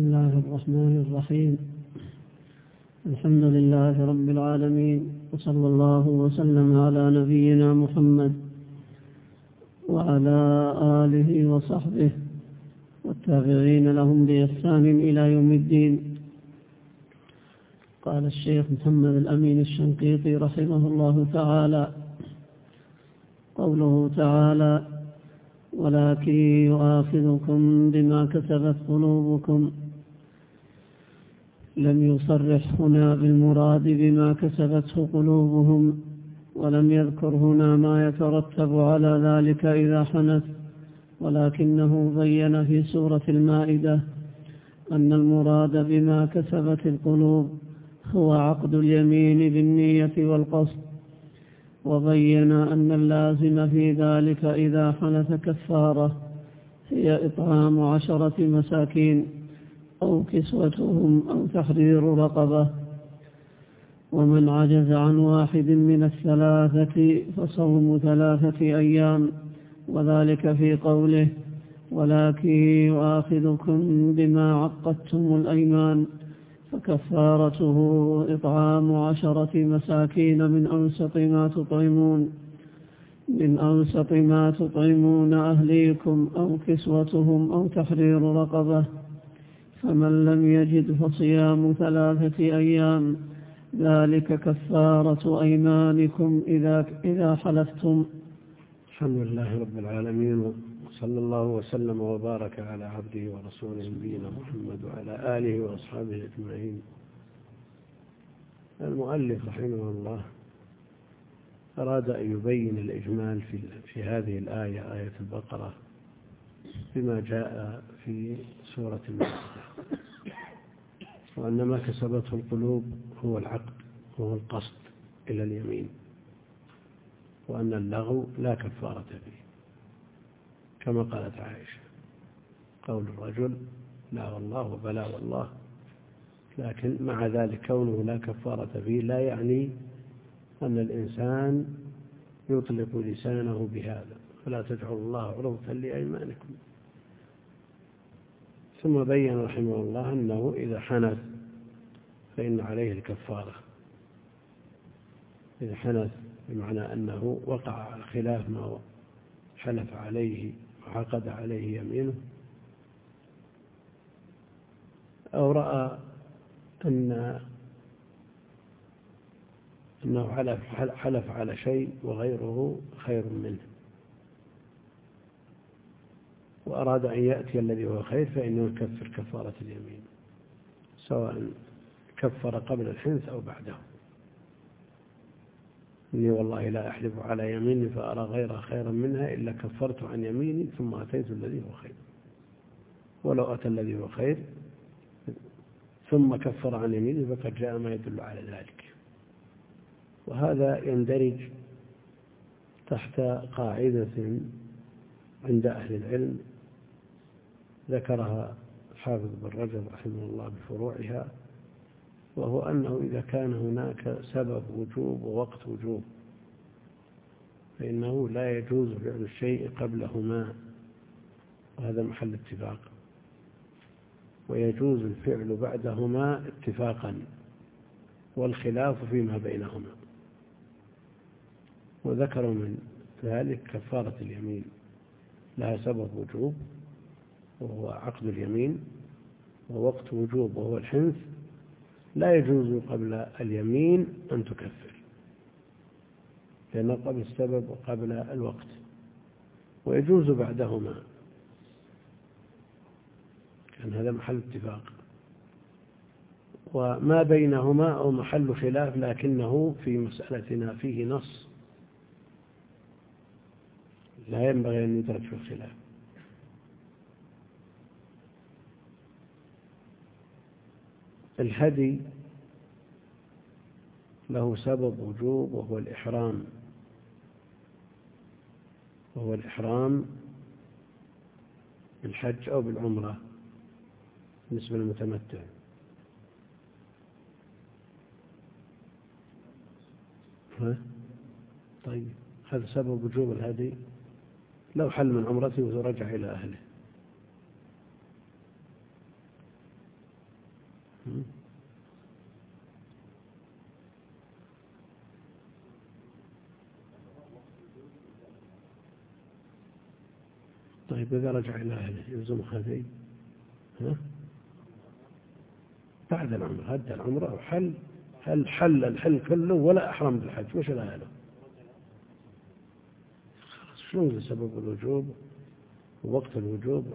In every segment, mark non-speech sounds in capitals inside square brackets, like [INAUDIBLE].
بسم الله الرحمن الرحيم. الحمد لله رب العالمين وصلى الله وسلم على نبينا محمد وعلى آله وصحبه والتابعين لهم بإحسان إلى يوم الدين. قال الشيخ محمد الأمين الشنقيطي رحمه الله تعالى قوله تعالى ولكن يؤاخذكم بما كسبت قلوبكم لم يصرح هنا بالمراد بما كسبته قلوبهم ولم يذكر هنا ما يترتب على ذلك إذا حنث ولكنه بين في سورة المائدة أن المراد بما كسبت القلوب هو عقد اليمين بالنية والقصد وبين أن اللازم في ذلك إذا حنث كفارة هي إطعام عشرة مساكين. أو كسوتهم أو تحرير رقبة. ومن عجز عن واحد من الثلاثة فصوم ثلاثة أيام وذلك في قوله ولكن يؤاخذكم بما عقدتم الأيمان فكفارته إطعام عشرة مساكين من أوسط ما تطعمون. من أوسط ما تطعمون أهليكم أو كسوتهم أو تحرير رقبة. فمن لم يجد فصيام ثلاثة أيام ذلك كفارة أيمانكم إذا, إذا حلفتم. الحمد لله رب العالمين صلى الله وسلم وبارك على عبده ورسوله نبينا محمد وعلى آله وأصحابه أجمعين. المؤلف رحمه الله أراد أن يبين الإجمال في, في هذه الآية آية البقرة بما جاء في سورة المائدة وأن ما كسبته القلوب هو العقد وهو القصد إلى اليمين. وأن اللغو لا كفارة فيه. كما قالت عائشة قول الرجل لا والله وبلا والله. لكن مع ذلك كونه لا كفارة فيه لا يعني أن الإنسان يطلق لسانه بهذا. فلا تجعلوا الله عرضة لأيمانكم. ثم بين رحمه الله أنه إذا حنث فإن عليه الكفارة. إذا حنث بمعنى أنه وقع على خلاف ما حلف عليه عقد عليه يمينه. أو رأى أن أنه حلف على شيء وغيره خير منه. وأراد أن يأتي الذي هو خير فإنه يكفر كفارة اليمين سواء كفر قبل الحنث أو بعده. إني والله لا أحلف على يميني فأرى غيرها خيرا منها إلا كفرت عن يميني ثم أتيت الذي هو خير. ولو أتى الذي هو خير ثم كفر عن يمينه فقد جاء ما يدل على ذلك. وهذا يندرج تحت قاعدة عند أهل العلم ذكرها الحافظ بن رجب رحمه الله بفروعها وهو أنه إذا كان هناك سبب وجوب ووقت وجوب فإنه لا يجوز فعل الشيء قبلهما وهذا محل اتفاق. ويجوز الفعل بعدهما اتفاقا والخلاف فيما بينهما. وذكروا من ذلك كفارة اليمين لها سبب وجوب وهو عقد اليمين ووقت وجوب وهو الحنث لا يجوز قبل اليمين أن تكفر لأنه قبل السبب وقبل الوقت ويجوز بعدهما. كان هذا محل اتفاق. وما بينهما أو محل خلاف لكنه في مسألتنا فيه نص. لا ينبغي أن يدرك في الخلاف. الهدي له سبب وجوب وهو الإحرام وهو الإحرام بالحج أو بالعمرة بالنسبة للمتمتع؟ طيب هذا سبب وجوب الهدي لو حل من عمرته ورجع إلى أهله طيب إذا رجع إلى أهله يلزم هذه ها؟ بعد العمر هدى العمرة وحل هل حل الحل كله ولا أحرم بالحج وش الأهله شنو سبب الوجوب ووقت الوجوب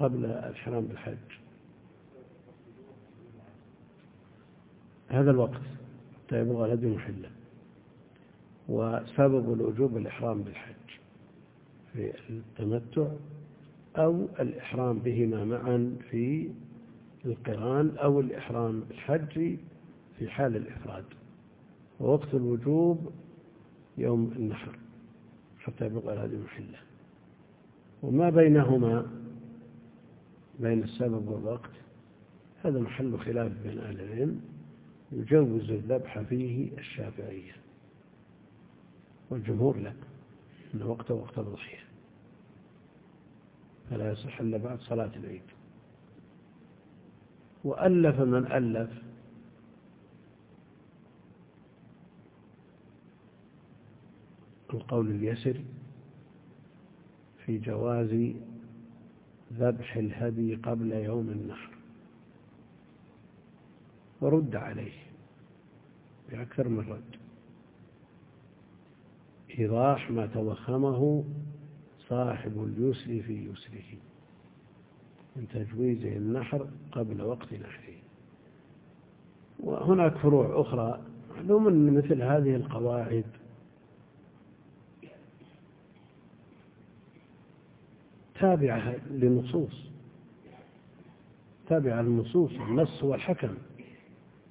قبل الحرام بالحج؟ هذا الوقت حتى يبلغ الهدي محلة وسبب الوجوب الإحرام بالحج في التمتع أو الإحرام بهما معا في القران أو الإحرام بالحج في حال الإفراد. ووقت الوجوب يوم النحر حتى يبلغ الهدي محلة. وما بينهما بين السبب والوقت هذا محل خلاف بين أهل العلم. يجوز الذبح فيه الشافعية والجمهور لا أن وقته وقت الضحية. فلا يصح إلا بعد صلاة العيد. وألف من ألف القول اليسر في جواز ذبح الهدي قبل يوم النحر. ورد عليه بأكثر من رد. إيضاح ما توخمه صاحب اليسر في يسره من تجويزه النحر قبل وقت نحره. وهناك فروع أخرى معلوم أن مثل هذه القواعد تابعة لنصوص تابعة للنصوص النص هو الحكم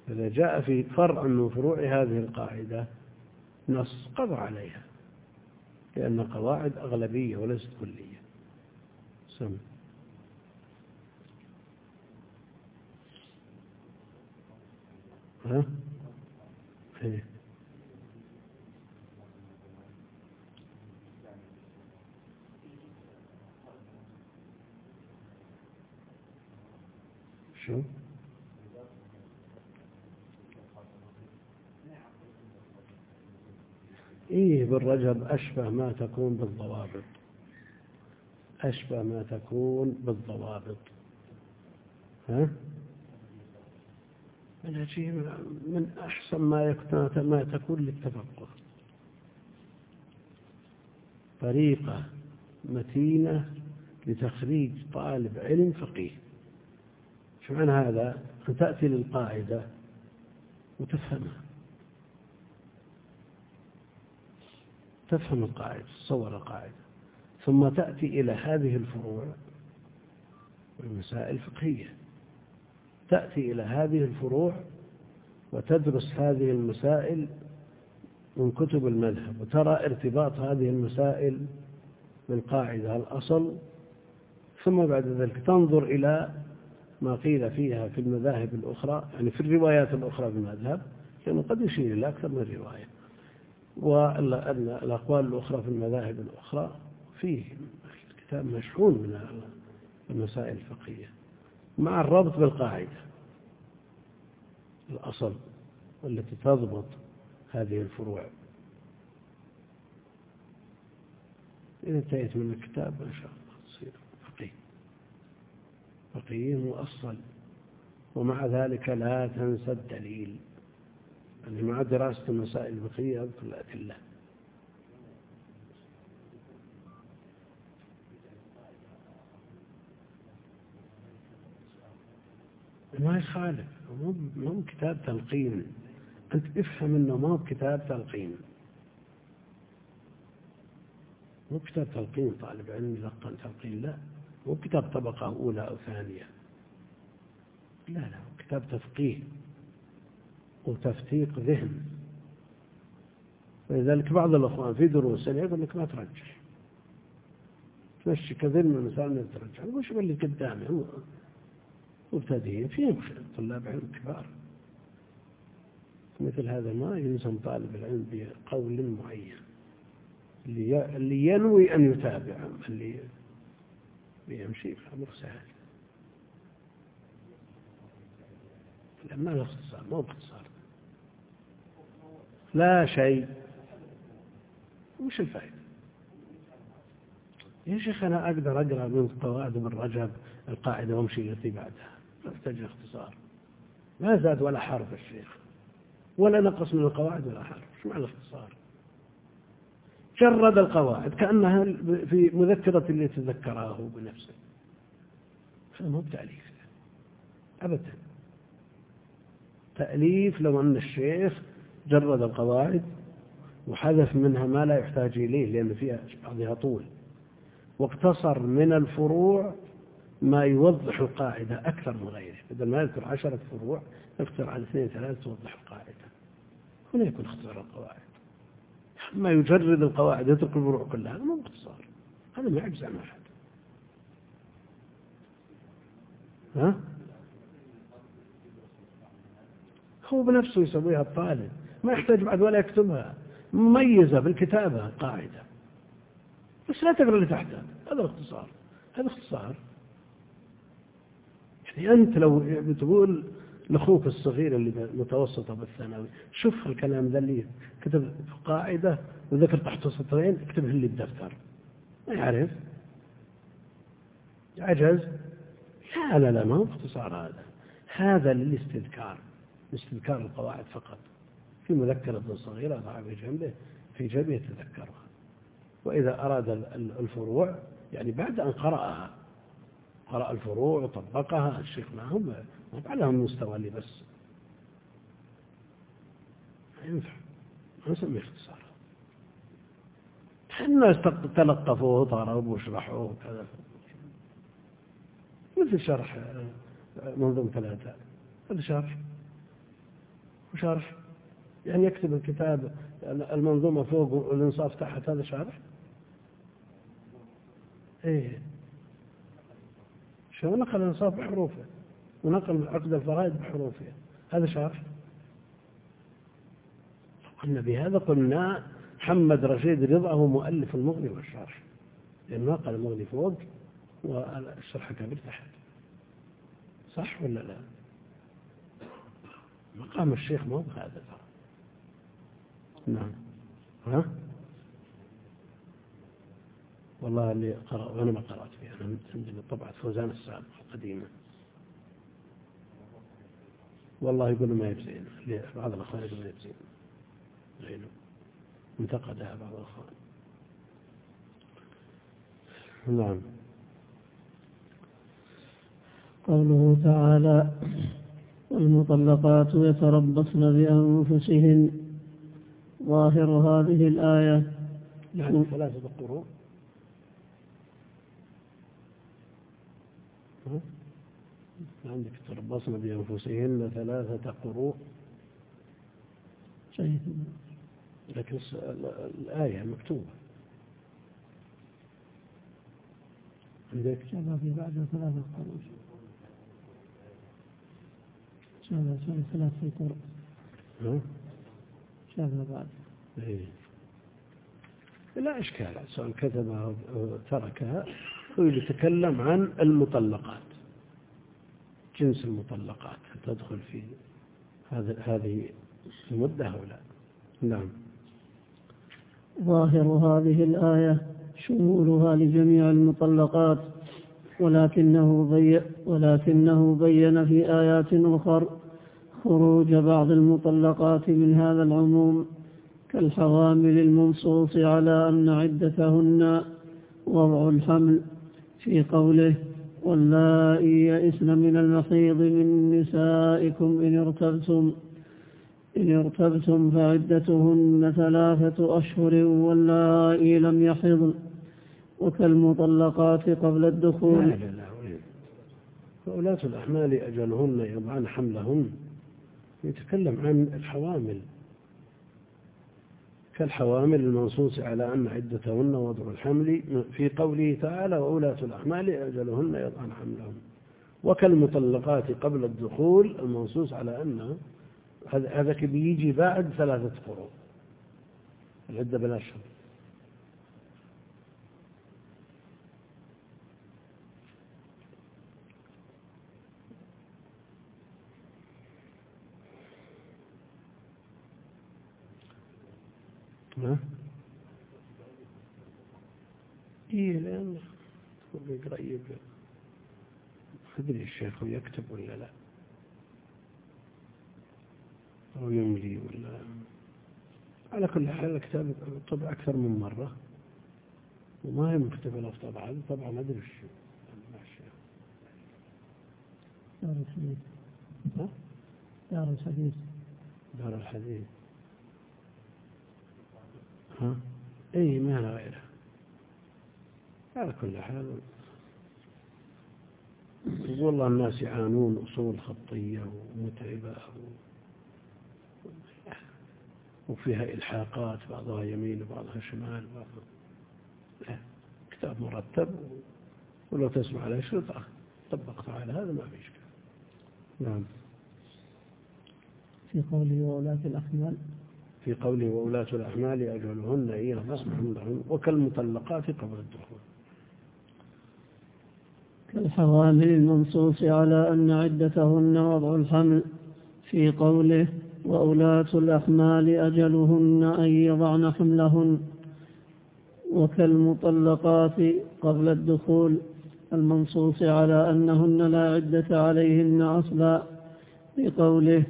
إذا جاء في فرع من فروع هذه القاعدة نص قضى عليها لأن قواعد أغلبية وليست كلية. سم. ها؟ إيه. شو؟ إيه بالرجب أشبه ما تكون بالضوابط. أشبه ما تكون بالضوابط. ها؟ العجيب من أحسن ما ما تكون للتفقه. طريقة متينة لتخريج طالب علم فقيه. شو معنى هذا؟ أن تأتي للقاعدة وتفهمها. تفهم القاعدة تصور القاعدة. ثم تأتي إلى هذه الفروع والمسائل الفقهية. تأتي إلى هذه الفروع وتدرس هذه المسائل من كتب المذهب وترى ارتباط هذه المسائل بالقاعدة الأصل. ثم بعد ذلك تنظر إلى ما قيل فيها في المذاهب الأخرى يعني في الروايات الأخرى في المذهب لأنه قد يشير إلى أكثر من رواية. والأقوال الأخرى في المذاهب الأخرى فيه الكتاب مشحون من المسائل الفقهية مع الربط بالقاعدة. الأصل والتي تضبط هذه الفروع. إذا انتهيت من الكتاب ما شاء الله تصير فقيه. فقيه مؤصل ومع ذلك لا تنسى الدليل. يعني مع دراسة المسائل الفقهية أذكر الأدلة. ما يخالف مو كتاب تلقين. أنت افهم أنه ما هو كتاب تلقين. مو كتاب تلقين طالب علم يلقن تلقين لا. مو كتاب طبقة أولى أو ثانية. لا لا كتاب تفقيه. وتفتيق ذهن. ولذلك بعض الأخوان في دروس يقول لك ما ترجح. تمشي كثير من المسائل ما ترجح. وش اللي قدامي؟ مبتدئين فيهم طلاب علم كبار. مثل هذا ما يلزم طالب العلم بقول معين. اللي ينوي أن يتابع اللي بيمشي فأمر سهل. ما له اختصار ما هو باختصار. لا شيء. وش الفائدة؟ يا شيخ أنا أقدر أقرأ من قواعد من رجب القاعدة وامشي التي بعدها. لا تحتاج اختصار. ما زاد ولا حرف الشيخ ولا نقص من القواعد ولا حرف. شو معنى الاختصار؟ جرد القواعد كأنها في مذكرة اللي يتذكراه بنفسه. هذا مو بتأليف. أبدا. تأليف لو أن الشيخ جرد القواعد وحذف منها ما لا يحتاج إليه لأن فيها بعضها طول. واقتصر من الفروع ما يوضح القاعدة أكثر من غيره. بدل ما يذكر عشرة فروع يقتصر على اثنين ثلاثة توضح القاعدة. هنا يكون اختصار القواعد. ما يجرد القواعد يترك الفروع كلها هذا مو باختصار. هذا ما يعجز عن أحد. ها؟ هو بنفسه يسويها الطالب. ما يحتاج بعد ولا يكتبها. مميزة بالكتابة قاعدة بس لا تقرأ اللي تحتها هذا اختصار. هذا اختصار. يعني أنت لو بتقول لأخوك الصغير اللي متوسطة بالثانوي شوف الكلام ذا اللي كتب قاعدة وذكر تحته سطرين اكتبه اللي بدفتر. ما يعرف. عجز. لا لا لا ما هو اختصار هذا. هذا للاستذكار. استذكار القواعد فقط. في مذكرة صغيرة ضعها في جنبه في جنبه يتذكرها. وإذا أراد الفروع يعني بعد أن قرأها قرأ الفروع وطبقها الشيخ معهم ما على المستوى اللي بس. ما ينفع ما نسميه اختصار. الناس تلقفوه وضربوا وشرحوه وكذا مثل شرح منظوم ثلاثة. هذا شرح. وشرح. يعني يكتب الكتاب المنظومة فوق والإنصاف تحت هذا شرح إيه. شو نقل الإنصاف بحروفه؟ ونقل عقد الفرائض بحروفها هذا شرح قلنا بهذا قلنا محمد رشيد رضا هو مؤلف المغني والشرح لأنه نقل المغني فوق والشرح كبير تحت. صح ولا لا؟ مقام الشيخ ما هو هذا ترى. نعم. ها؟ والله اللي قرأ وأنا ما قرأت فيها. أنا عندي طبعة فوزان السابق القديمة. والله يقول ما يجزين بعض الأخوان يقول ما يجزين غيره انتقدها بعض الأخوان. نعم. قوله تعالى والمطلقات يتربصن بأنفسهن ظاهر هذه الآية. يعني ثلاثة قروء عندك تربصن بأنفسهن ثلاثة قروء جيد لكن الآية مكتوبة. عندك؟ شبه في بعد ثلاثة قروء شبه شبه ثلاثة قروء بعد إيه. لا إشكال سواء كتبها أو تركها هو يتكلم عن المطلقات جنس المطلقات تدخل في هذه المدة أو لا؟ نعم. ظاهر هذه الآية شمولها لجميع المطلقات ولكنه بي ولكنه بين في آيات أخر. خروج بعض المطلقات من هذا العموم كالحوامل المنصوص على أن عدتهن وضع الحمل في قوله واللائي يئسن من المحيض من نسائكم إن ارتبتم إن ارتبتم فعدتهن ثلاثة أشهر واللائي لم يحضن وكالمطلقات قبل الدخول. لا لا لا فأولاة الأحمال أجلهن يضعن حملهن يتكلم عن الحوامل. كالحوامل المنصوص على أن عدتهن وضع الحمل في قوله تعالى وأولاة الأحمال أجلهن يضعن حملهن وكالمطلقات قبل الدخول المنصوص على أن هذا بيجي بعد ثلاثة قروء العدة بالأشهر ها؟ إيه لأن يقرأ أدري الشيخ يكتب ولا لا. أو يملي ولا على كل حال الكتاب طبع أكثر من مرة. وما هي مكتبة في طبعا. طبعا ما أدري الشيء دار الحديث. ها؟ دار الحديث. دار الحديث. ها؟ اي ما غيره. على كل حال والله الناس يعانون أصول خطية ومتعبة وفيها إلحاقات بعضها يمين وبعضها شمال بعضها كتاب مرتب ولو تسمع على شرطة طبقت على هذا ما في إشكال. نعم. في قوله وولاة الأحمال في قوله وولاة الأحمال أجلهن إن يصبحن لهن وكالمطلقات قبل الدخول. كالحوامل المنصوص على أن عدتهن وضع الحمل في قوله وأولاة الأحمال أجلهن أن يضعن حملهن وكالمطلقات قبل الدخول المنصوص على أنهن لا عدة عليهن أصلا في قوله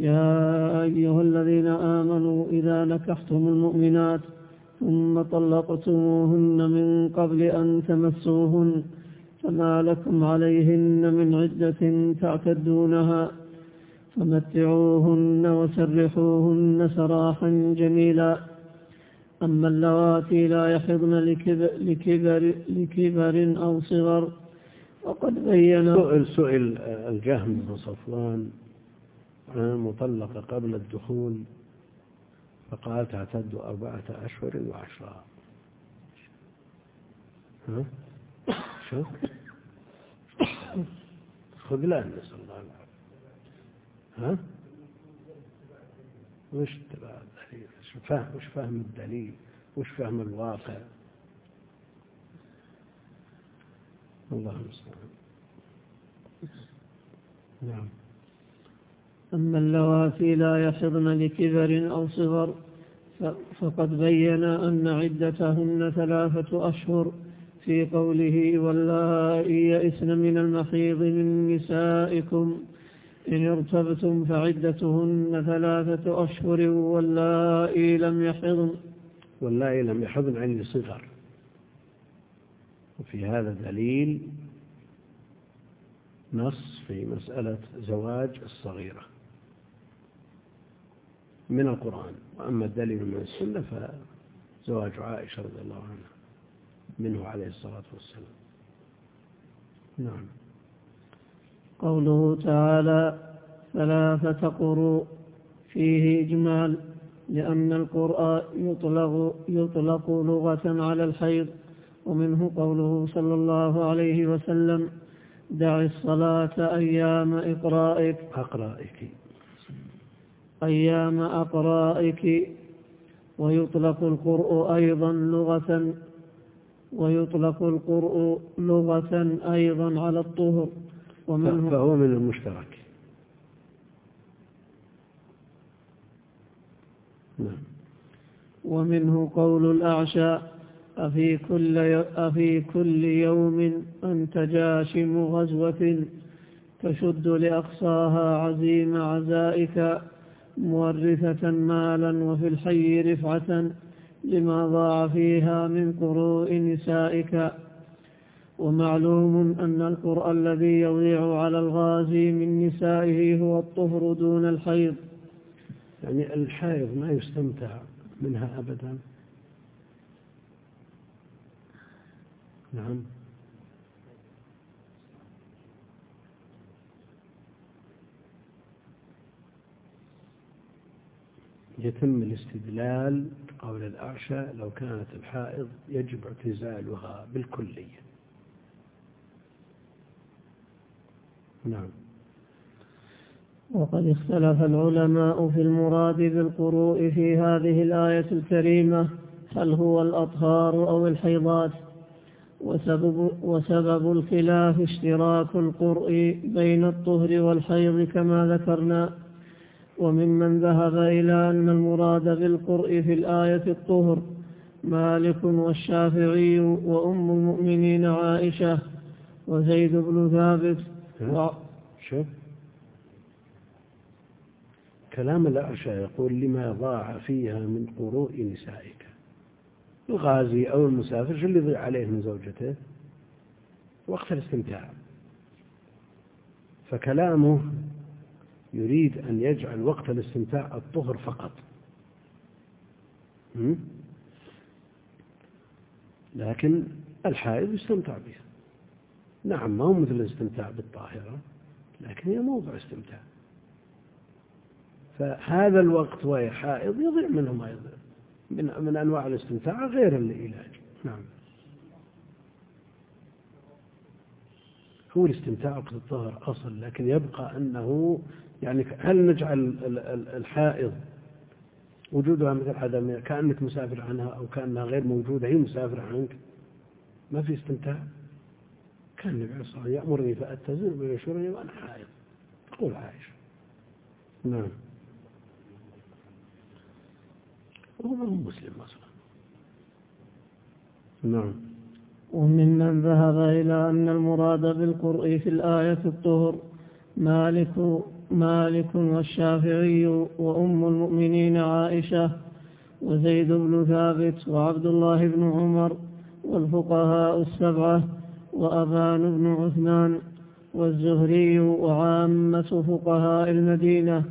يا أيها الذين آمنوا إذا نكحتم المؤمنات ثم طلقتموهن من قبل أن تمسوهن فما لكم عليهن من عدة تعتدونها فمتعوهن وسرحوهن سراحا جميلا. أما اللواتي لا يحضن لكبر, لكبر, لكبر أو صغر وقد بين سئل سئل الجهم بن صفوان مطلقة قبل الدخول فقال تعتد أربعة أشهر وعشرة. ها؟ شو؟ خذلان نسأل الله العافية ها؟ وش اتباع الدليل؟ وش فهم, وش فهم الدليل؟ وش فهم الواقع؟ الله المستعان نعم. أما اللواتي لا يحضن لكبر أو صغر فقد بين أن عدتهن ثلاثة أشهر. في قوله واللائي يئسن من المحيض من نسائكم. إن ارتبتم فعدتهن ثلاثة أشهر واللائي لم يحضن. واللائي لم يحضن عن صغر وفي هذا دليل نص في مسألة زواج الصغيرة. من القرآن وأما الدليل من السنة فزواج عائشة رضي الله عنها منه عليه الصلاة والسلام. نعم. قوله تعالى ثلاثة قروء فيه إجمال لأن القرآن يطلق, يطلق لغة على الحيض. ومنه قوله صلى الله عليه وسلم دع الصلاة أيام إقرائك. أقرائك. أيام أقرائك ويطلق القرء أيضا لغة ويطلق القرء لغة أيضا على الطهر. ومنه فهو من المشترك. نعم. ومنه قول الأعشى أفي كل, أفي كل يوم أنت جاشم غزوة تشد لأقصاها عزيم عزائك. مورثة مالا وفي الحي رفعة لما ضاع فيها من قروء نسائك. ومعلوم أن القرء الذي يضيع على الغازي من نسائه هو الطهر دون الحيض. يعني الحائض ما يستمتع منها أبدا. نعم. يتم الاستدلال قول الأعشى لو كانت الحائض يجب اعتزالها بالكلية. نعم. وقد اختلف العلماء في المراد بالقروء في هذه الآية الكريمة هل هو الأطهار أو الحيضات؟ وسبب, وسبب الخلاف اشتراك القرء بين الطهر والحيض كما ذكرنا. وممن ذهب إلى أن المراد بالقرء في الآية الطهر مالك والشافعي وأم المؤمنين عائشة وزيد بن ثابت و... شوف. كلام الأعشى يقول لما ضاع فيها من قروء نسائك. الغازي أو المسافر شو اللي يضيع عليه من زوجته؟ وقت الاستمتاع. فكلامه يريد أن يجعل وقت الاستمتاع الطهر فقط. لكن الحائض يستمتع بها. نعم ما هو مثل الاستمتاع بالطاهرة لكن هي موضع استمتاع. فهذا الوقت وهي حائض يضيع منه ما يضيع من, من أنواع الاستمتاع غير العلاج. نعم. هو الاستمتاع وقت الظهر أصل لكن يبقى أنه يعني هل نجعل الحائض وجودها مثل عدم كأنك مسافر عنها أو كأنها غير موجودة هي مسافرة عنك؟ ما في استمتاع؟ كان النبي عليه الصلاة والسلام يأمرني فأتزل ويشورني وأنا حائض. تقول عائشة نعم. وهو من مسلم أصلا. نعم. وممن ذهب إلى أن المراد بالقرء في الآية الطهر مالك مالك والشافعي وأم المؤمنين عائشة وزيد بن ثابت وعبد الله بن عمر والفقهاء السبعة وأبان بن عثمان والزهري وعامة فقهاء المدينة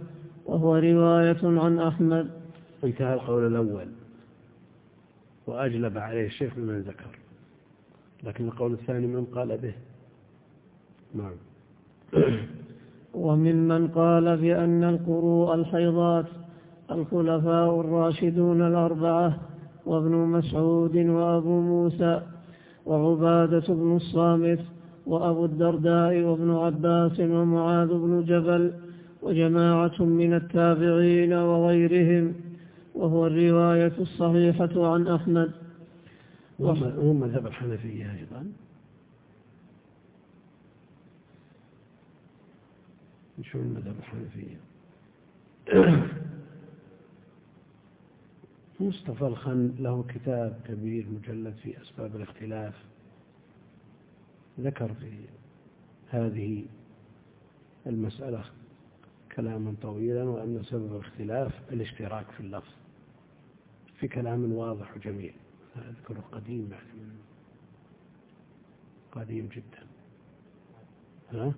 وهو رواية عن أحمد. انتهى القول الأول وأجلب عليه الشيخ بمن ذكر لكن القول الثاني من قال به؟ نعم. وممن قال بأن القروء الحيضات الخلفاء الراشدون الأربعة وابن مسعود وأبو موسى وعبادة بن الصامت وأبو الدرداء وابن عباس ومعاذ بن جبل وجماعة من التابعين وغيرهم وهو الرواية الصحيحة عن أحمد. وهو مذهب الحنفية أيضا. شو المذهب الحنفية مصطفى الخن له كتاب كبير مجلد في أسباب الاختلاف. ذكر في هذه المسألة كلاما طويلا وأن سبب الاختلاف الاشتراك في اللفظ في كلام واضح وجميل. أذكره قديم يعني قديم جدا. ها؟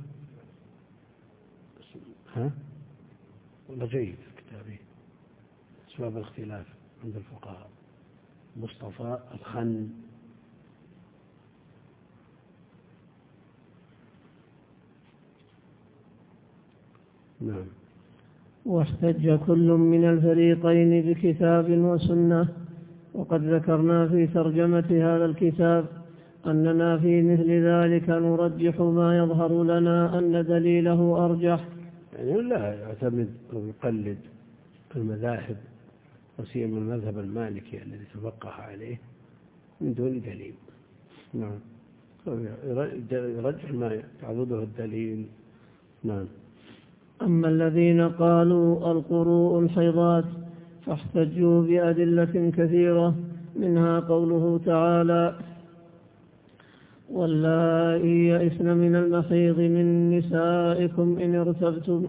ها؟ والله جيد كتابي. أسباب الاختلاف عند الفقهاء. مصطفى الخن. نعم. واحتج كل من الفريقين بكتاب وسنة. وقد ذكرنا في ترجمة هذا الكتاب أننا في مثل ذلك نرجح ما يظهر لنا أن دليله أرجح. يعني لا يعتمد أو يقلد المذاهب وسيما المذهب المالكي الذي تفقه عليه من دون دليل. نعم. يرجح ما تعبده الدليل. نعم. أما الذين قالوا القروء الحيضات فاحتجوا بأدلة كثيرة منها قوله تعالى واللائي يئسن من المحيض من نسائكم إن ارتبتم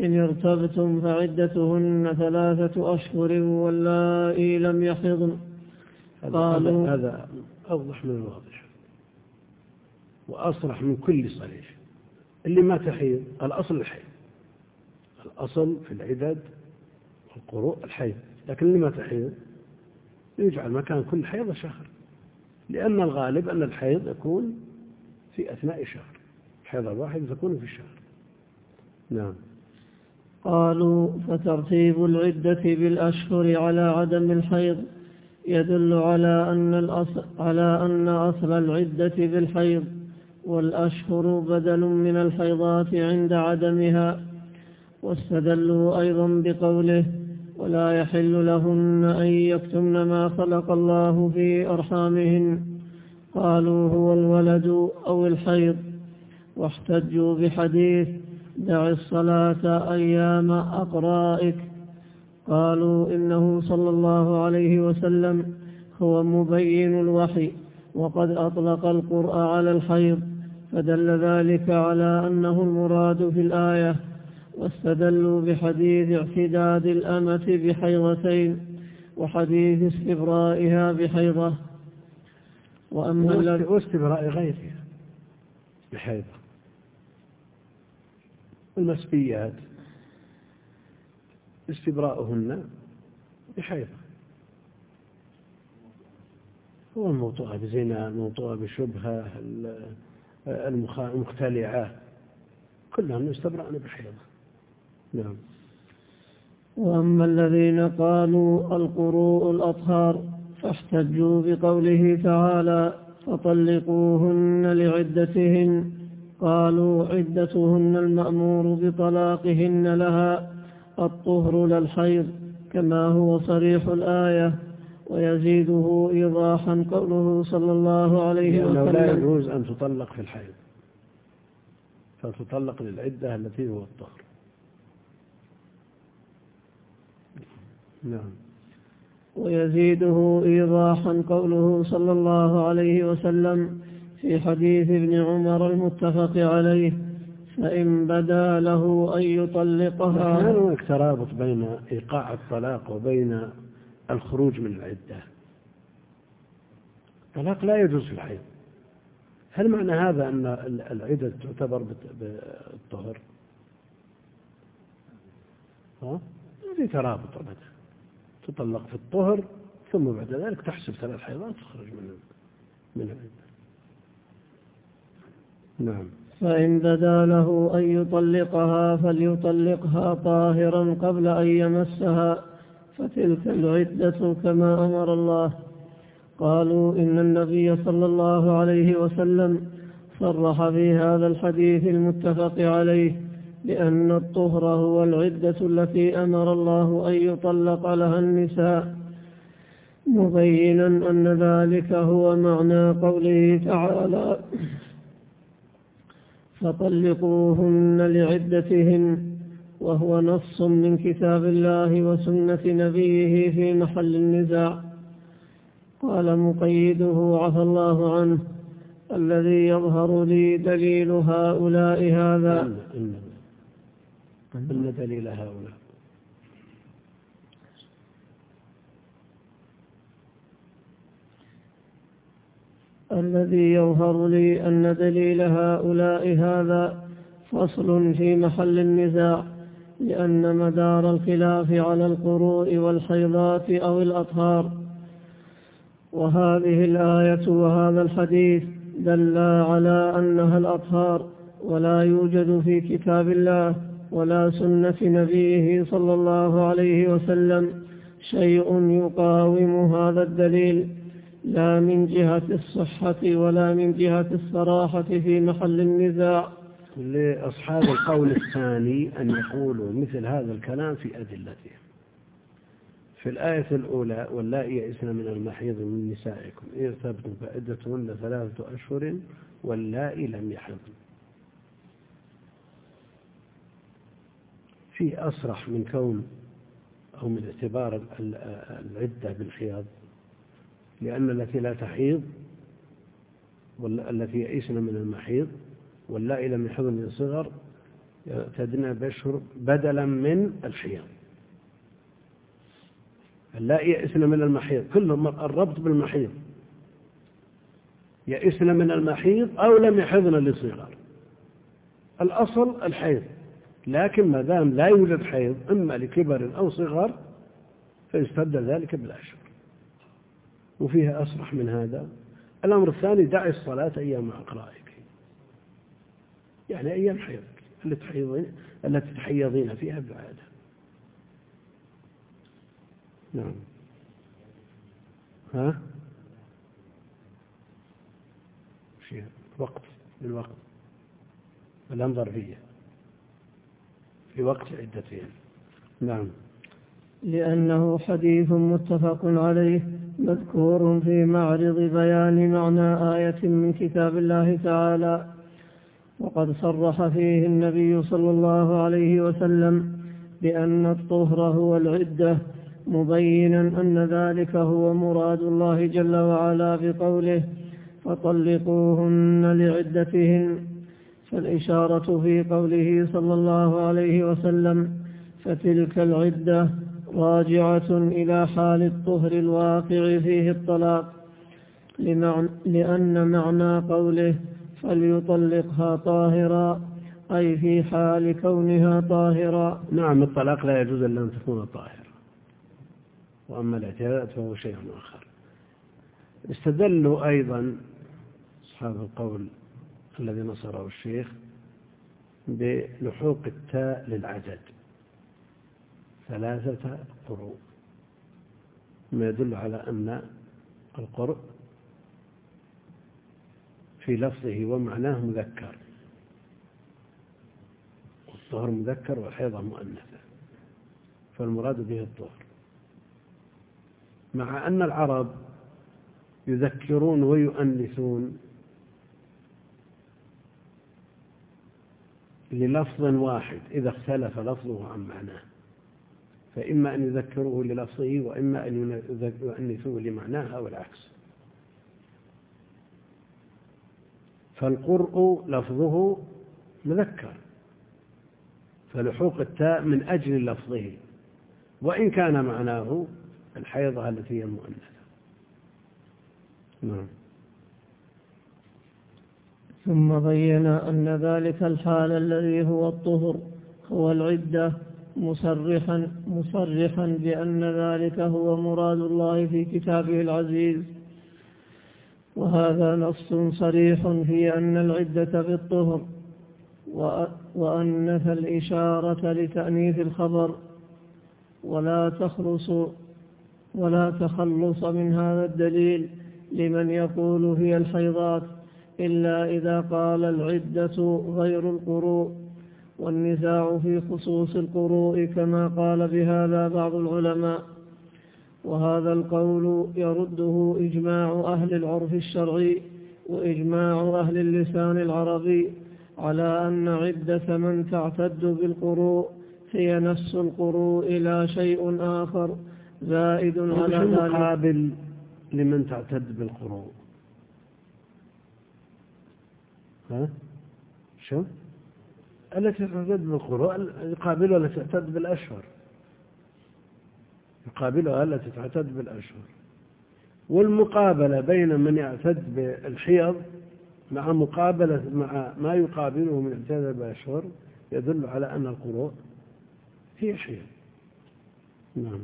إن ارتبتم فعدتهن ثلاثة أشهر واللائي لم يحضن قالوا هذا أوضح من الواضح. وأصرح من كل صريح. اللي ما تحيض الأصل الحيض. الأصل في العدد والقروء الحيض. لكن اللي ما تحيض يجعل مكان كل حيض شهر لأن الغالب أن الحيض يكون في أثناء شهر الحيض الواحد تكون في الشهر. نعم. قالوا فترتيب العدة بالأشهر على عدم الحيض يدل على أن الأصل على أن أصل العدة بالحيض والأشهر بدل من الحيضات عند عدمها واستدلوا أيضا بقوله ولا يحل لهن أن يكتمن ما خلق الله في أرحامهن. قالوا هو الولد أو الحيض. واحتجوا بحديث دع الصلاة أيام أقرائك. قالوا إنه صلى الله عليه وسلم هو مبين الوحي وقد أطلق القرآن على الحيض فدل ذلك على أنه المراد في الآية. واستدلوا بحديث اعتداد الأمة بحيضتين وحديث استبرائها بحيضة. وأما واستبراء غيرها؟ بحيضة المسبيات. استبراؤهن بحيضة. هو الموطوءة بزنا الموطوءة بشبهة المختلعة. كلهم يستبرأن بحيضة. نعم. وأما الذين قالوا القروء الأطهار فاحتجوا بقوله تعالى فطلقوهن لعدتهن. قالوا عدتهن المأمور بطلاقهن لها الطهر للحيض كما هو صريح الآية ويزيده إيضاحا قوله صلى الله عليه وسلم لا يجوز أن تطلق في الحيض فتطلق للعدة التي هو الطهر. نعم. ويزيده إيضاحا قوله صلى الله عليه وسلم في حديث ابن عمر المتفق عليه فإن بدا له أن يطلقها. هل هناك ترابط بين إيقاع الطلاق وبين الخروج من العدة. الطلاق لا يجوز في الحيض. هل معنى هذا أن العدة تعتبر بالطهر؟ ها؟ في ترابط أبدا. تطلق في الطهر ثم بعد ذلك تحسب ثلاث حيضات تخرج من من العدة نعم. فإن بدا له أن يطلقها فليطلقها طاهرا قبل أن يمسها فتلك العدة كما أمر الله. قالوا إن النبي صلى الله عليه وسلم صرح في هذا الحديث المتفق عليه. لأن الطهر هو العدة التي أمر الله أن يطلق لها النساء. مبينا أن ذلك هو معنى قوله تعالى فطلقوهن لعدتهن وهو نص من كتاب الله وسنة نبيه في محل النزاع. قال مقيده عفى الله عنه الذي يظهر لي دليل هؤلاء هذا. أن دليل هؤلاء. الذي يظهر لي أن دليل هؤلاء هذا فصل في محل النزاع لأن مدار الخلاف على القروء والحيضات أو الأطهار. وهذه الآية وهذا الحديث دلا على أنها الأطهار ولا يوجد في كتاب الله. ولا سنة نبيه صلى الله عليه وسلم شيء يقاوم هذا الدليل. لا من جهة الصحة ولا من جهة الصراحة في محل النزاع. لأصحاب القول الثاني أن يقولوا مثل هذا الكلام في أدلته. في الآية الأولى واللائي يئسن من المحيض من نسائكم. إن ارتبتم فعدتهن ثلاثة أشهر واللائي لم يحضن. في أصرح من كون أو من اعتبار العدة بالحيض لأن التي لا تحيض والتي يئسن من المحيض واللائي لم يحضن من الصغر يعتدن بأشهر بدلا من الحيض اللائي يئسن من المحيض كل الربط بالمحيض. يئسن من المحيض أو لم يحضن لصغر الأصل الحيض. لكن ما دام لا يوجد حيض إما لكبر أو صغر فيستبدل ذلك بالأشهر وفيها أصرح من هذا. الأمر الثاني دع الصلاة أيام أقرائك. يعني أيام حيضك التي تحيضين التي تحيضين فيها بالعادة. نعم. ها؟ شيء. وقت بالوقت الأم ظرفية في وقت عدتين. نعم. لأنه حديث متفق عليه مذكور في معرض بيان معنى آية من كتاب الله تعالى. وقد صرح فيه النبي صلى الله عليه وسلم بأن الطهر هو العدة مبينا أن ذلك هو مراد الله جل وعلا بقوله فطلقوهن لعدتهن فالإشارة في قوله صلى الله عليه وسلم فتلك العدة راجعة إلى حال الطهر الواقع فيه الطلاق لأن معنى قوله فليطلقها طاهرا أي في حال كونها طاهرا. نعم الطلاق لا يجوز أن تكون طاهرة وأما الاعتداء فهو شيء آخر. استدلوا أيضا أصحاب القول الذي نصره الشيخ بلحوق التاء للعدد ثلاثة قروء. ما يدل على أن القرء في لفظه ومعناه مذكر. الطهر مذكر والحيضة مؤنثة. فالمراد به الطهر. مع أن العرب يذكرون ويؤنثون للفظ واحد إذا اختلف لفظه عن معناه. فإما أن يذكروه للفظه وإما أن يؤنثوه لمعناه أو العكس فالقرء لفظه مذكر. فلحوق التاء من أجل لفظه. وإن كان معناه الحيضة التي هي المؤنثة. نعم. ثم بين أن ذلك الحال الذي هو الطهر هو العدة مصرحا مصرحا بأن ذلك هو مراد الله في كتابه العزيز. وهذا نص صريح في أن العدة بالطهر وأنث الإشارة لتأنيث الخبر. ولا تخلص ولا تخلص من هذا الدليل لمن يقول هي الحيضات. إلا إذا قال العدة غير القروء والنزاع في خصوص القروء كما قال بهذا بعض العلماء. وهذا القول يرده إجماع أهل العرف الشرعي وإجماع أهل اللسان العربي على أن عدة من تعتد بالقروء هي نفس القروء لا شيء آخر زائد على ذلك. المقابل لمن تعتد بالقروء؟ شو؟ التي تعتد بالقروء يقابلها التي تعتد بالأشهر؟ يقابلها التي تعتد بالأشهر. والمقابلة بين من يعتد بالحيض مع مقابلة مع ما يقابله من اعتداد بالأشهر يدل على أن القروء هي حيض. نعم.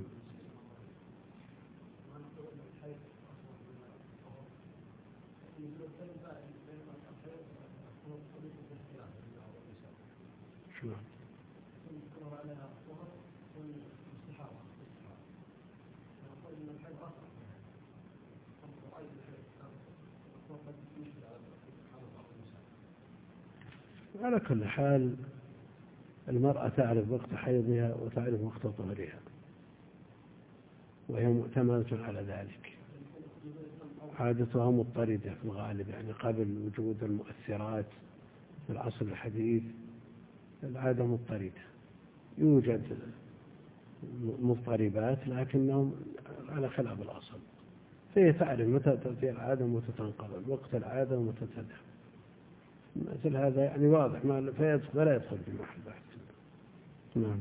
على كل حال المرأة تعرف وقت حيضها وتعرف وقت طهرها وهي مؤتمنة على ذلك. عادتها مضطردة في الغالب يعني قبل وجود المؤثرات في العصر الحديث العادة مضطردة. يوجد مضطربات لكنهم على خلاف الأصل. فهي تعرف متى تأتي العادة ومتى تنقضي وقت العادة ومتى تذهب. مثل هذا يعني واضح ما فلا يدخل في محل بحث نعم.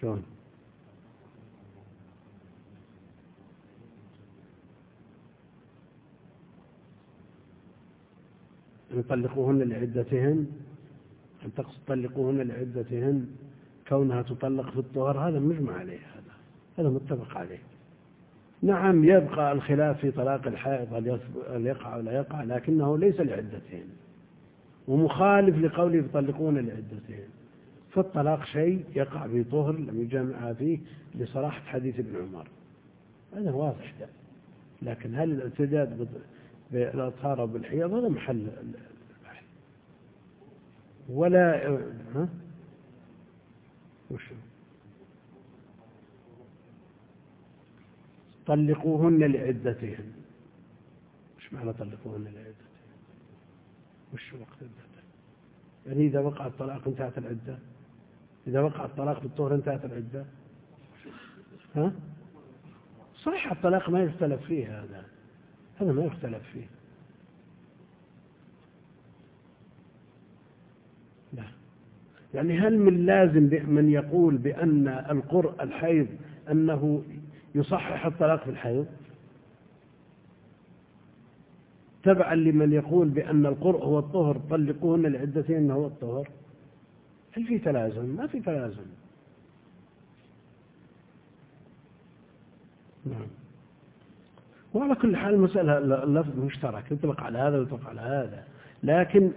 شلون؟ يطلقوهن لعدتهن؟ أن تقصد طلقوهن لعدتهن؟ كونها تطلق في الطهر هذا مجمع عليه هذا هذا متفق عليه. نعم يبقى الخلاف في طلاق الحائض هل يقع أو لا يقع لكنه ليس لعدتهن ومخالف لقوله يطلقون لعدتهن فالطلاق شيء يقع في طهر لم يجامعها فيه لصراحة حديث ابن عمر. هذا واضح ده لكن هل الاعتداد بالأطهار أو بالحيض هذا محل البحث. ولا ها؟ طلقوهن لعدتهن. وش معنى طلقوهن لعدتهن؟ وش وقت العدة يعني إذا وقع الطلاق انتهت العدة؟ إذا وقع الطلاق بالطهر انتهت العدة؟ ها؟ صحيح الطلاق ما يختلف فيه هذا. هذا ما يختلف فيه لا يعني هل من لازم من يقول بأن القرء الحيض أنه يصحح الطلاق في الحيض؟ تبعا لمن يقول بأن القرء هو الطهر طلقوهن لعدتين هو الطهر. هل في تلازم؟ ما في تلازم. نعم. وعلى كل حال المسألة اللفظ مشترك يطلق على هذا ويطلق على هذا. لكن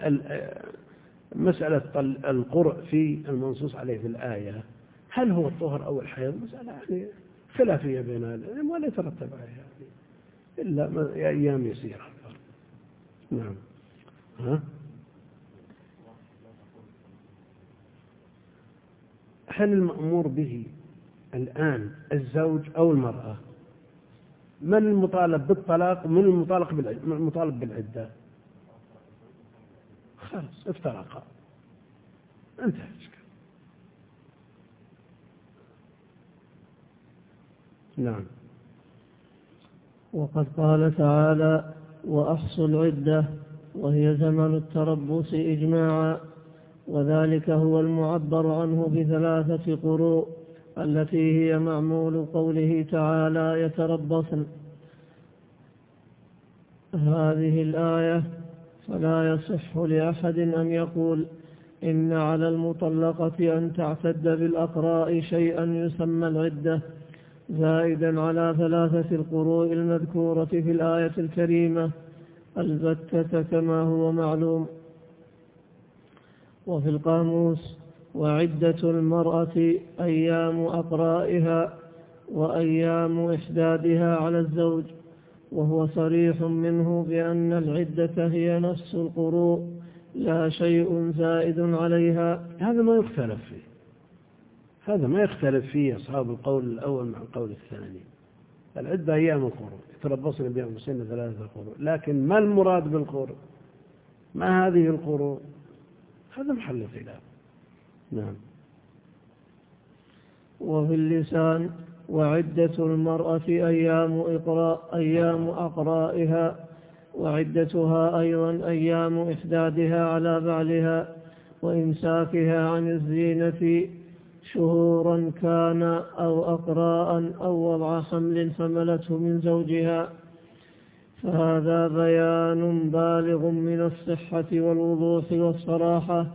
مسألة القرء في المنصوص عليه في الآية. هل هو الطهر أو الحيض؟ مسألة يعني خلافية بين العلم ولا يترتب عليها يعني. إلا أيام يسيرة. نعم. ها؟ هل المأمور به الآن الزوج أو المرأة؟ من المطالب بالطلاق؟ ومن المطالب بالعدة؟ خلاص افترقا انتهى الإشكال. نعم. وقد قال تعالى وأحصوا العدة وهي زمن التربص إجماعا وذلك هو المعبر عنه بثلاثة قروء التي هي معمول قوله تعالى يتربصن. هذه الآية فلا يصح لأحد أن يقول إن على المطلقة أن تعتد بالأقراء شيئا يسمى العدة زائدا على ثلاثة القروء المذكورة في الآية الكريمة البتة كما هو معلوم. وفي القاموس وعدة المرأة أيام أقرائها وأيام إحدادها على الزوج. وهو صريح منه بأن العدة هي نفس القروء لا شيء زائد عليها. هذا ما يختلف فيه. هذا ما يختلف فيه أصحاب القول الأول مع القول الثاني. العدة أيام القروء. يتربصن بأنفسهن ثلاثة قروء. لكن ما المراد بالقروء؟ ما هذه القروء؟ هذا محل خلاف. نعم. وفي اللسان وعدة المرأة أيام إقراء أيام أقرائها وعدتها أيضا أيام إحدادها على بعلها وإمساكها عن الزينة شهورا كان أو أقراء أو وضع حمل حملته من زوجها. فهذا بيان بالغ من الصحة والوضوح والصراحة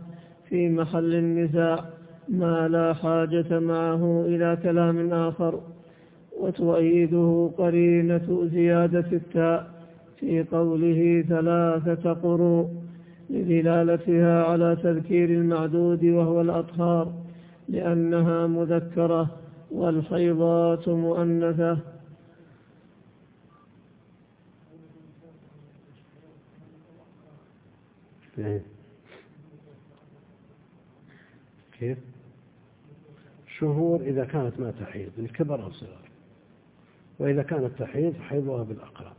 في محل النزاع. ما لا حاجة معه إلى كلام آخر وتؤيده قرينة زيادة التاء في قوله ثلاثة قروء لدلالتها على تذكير المعدود وهو الأطهار لأنها مذكرة والحيضات مؤنثة. كيف؟ شهور إذا كانت ما تحيض الكبر أو الصغر وإذا كانت تحيض حيضها بالأقرب.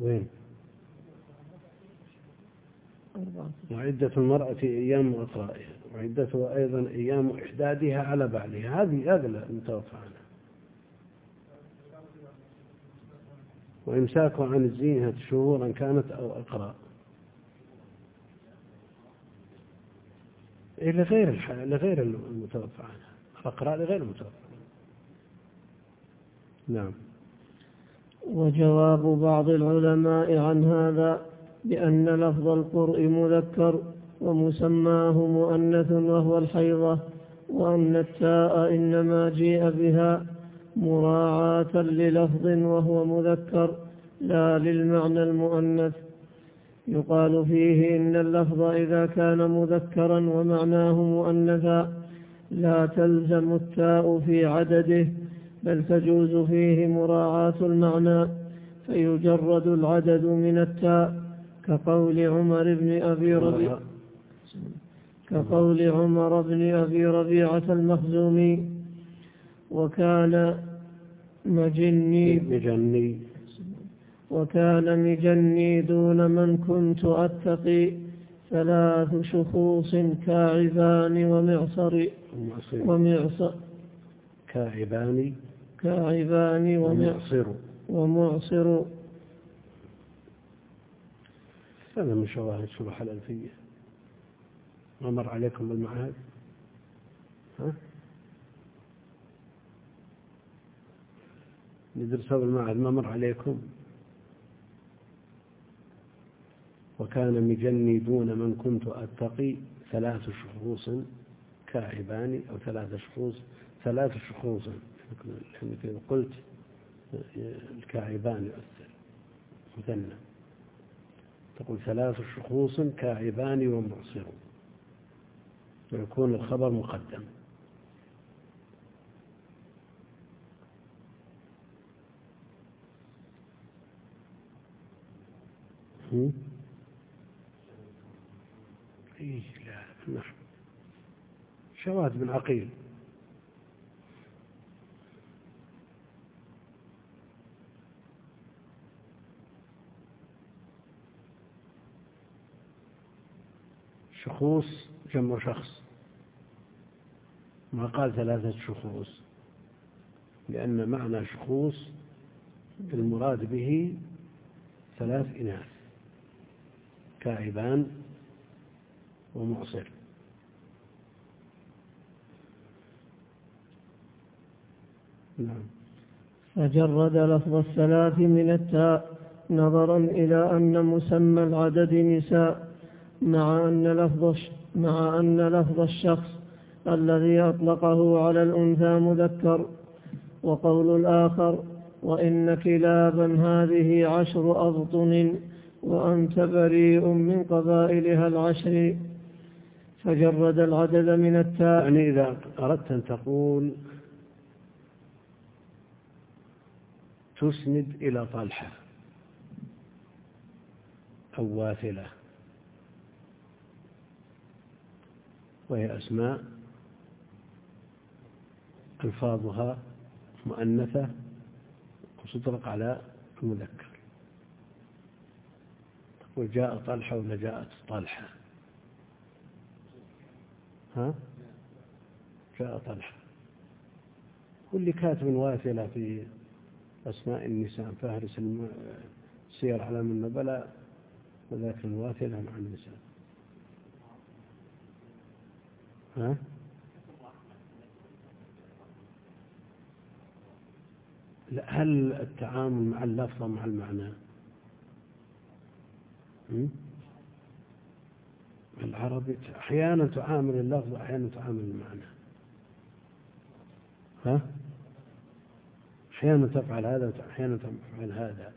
وين؟ وعدة المرأة أيام إطرائها وعدتها أيضا أيام إحدادها على بعلها هذه أغلى المتوفى عنها وإمساكه عن الزينة شهورا كانت أو أقرأ إيه لغير الح... لغير المتوفى عنها. الأقراء لغير المتوفى. نعم. وجواب بعض العلماء عن هذا بأن لفظ القرء مذكر ومسماه مؤنث وهو الحيضة وأن التاء إنما جيء بها مراعاة للفظ وهو مذكر لا للمعنى المؤنث. يقال فيه إن اللفظ إذا كان مذكرا ومعناه مؤنثا لا تلزم التاء في عدده بل تجوز فيه مراعاة المعنى فيجرد العدد من التاء. كقول عمر بن أبي ربيعة كقول عمر بن أبي ربيعة المخزومي. وكان مجني مجني. وكان مجني دون من كنت أتقي ثلاث شخوص كاعبان ومعصر ومعصر. كاعبان. كاعبان ومعصر. ومعصر. هذا من شواهد شروح الألفية. ما مر عليكم بالمعهد ها؟ ندرسه بالمعهد ما مر عليكم؟ وكان مجني دون من كنت أتقي ثلاث شخوص كاعبان أو ثلاث شخوص ثلاث شخوص. قلت الكاعبان مثنى. تقول ثلاث شخوص كاعبان ومعصر. ويكون الخبر مقدم. إيه لا نعم. شواذ بن عقيل. شخوص جمع شخص. ما قال ثلاثة شخوص لأن معنى شخوص المراد به ثلاث إناث. كاعبان ومعصر نعم. فجرد لفظ الثلاث من التاء نظرا إلى أن مسمى العدد نساء مع أن لفظ مع أن لفظ الشخص الذي أطلقه على الأنثى مذكر. وقول الآخر وإن كلابا هذه عشر أبطن وأنت بريء من قبائلها العشر. فجرد العدد من التاء. يعني إذا أردت أن تقول تسند إلى طلحة أو واثلة وهي أسماء ألفاظها مؤنثة وتطلق على المذكر. تقول جاء طلحة ولا جاءت طلحة. ها؟ جاء طلحة. واللي كاتب واثلة في أسماء النساء فهرس سير علام النبلاء وذاك الواثلة مع النساء. ها؟ هل التعامل مع اللفظة مع المعنى؟ العربي أحيانا تعامل اللفظ وأحيانا تعامل المعنى. ها؟ أحيانا تفعل هذا وأحيانا تفعل هذا.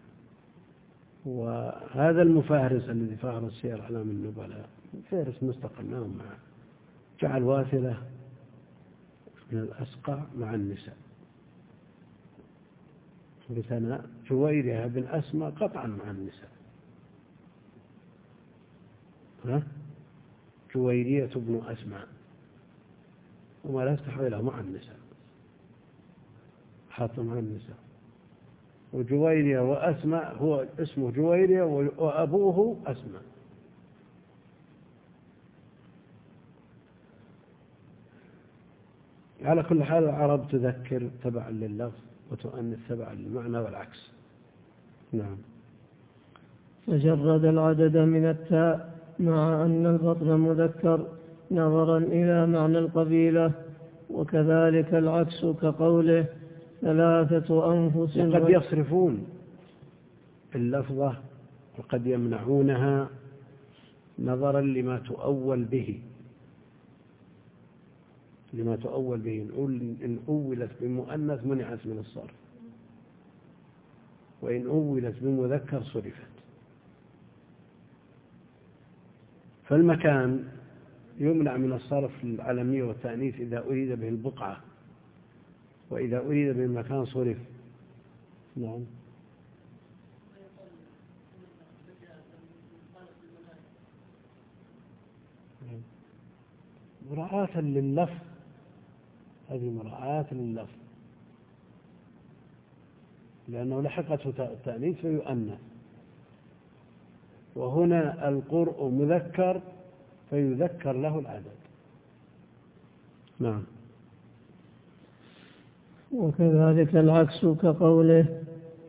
وهذا المفهرس الذي فهرس سير أعلام النبلاء فهرس مستقل معه. جعل واثلة من الأسقع مع النساء. بثناء جويرها بن أسمى قطعا مع النساء. ها؟ جويرية بن أسمى وما لا يفتح إلى مع النساء. حاط مع النساء. وجويرية وأسماء هو اسمه جويرية وأبوه أسماء على كل حال العرب تذكر تبعا لللفظ وتؤنث تبعا للمعنى والعكس. نعم. فجرد العدد من التاء. مع أن البطن مذكر نظرا إلى معنى القبيلة وكذلك العكس كقوله ثلاثة أنفس وقد يصرفون اللفظة وقد يمنعونها نظرا لما تؤول به. لما تؤول به. إن أولت بمؤنث منعت من الصرف. وإن أولت بمذكر صرفت. فالمكان يمنع من الصرف العلمية والتأنيث إذا أريد به البقعة وإذا أريد به المكان صرف. نعم. مراعاة لللفظ هذه مراعاة لللفظ لأنه لحقته التأنيث فيؤنث. وهنا القرء مذكر فيذكر له العدد. نعم. وكذلك العكس كقوله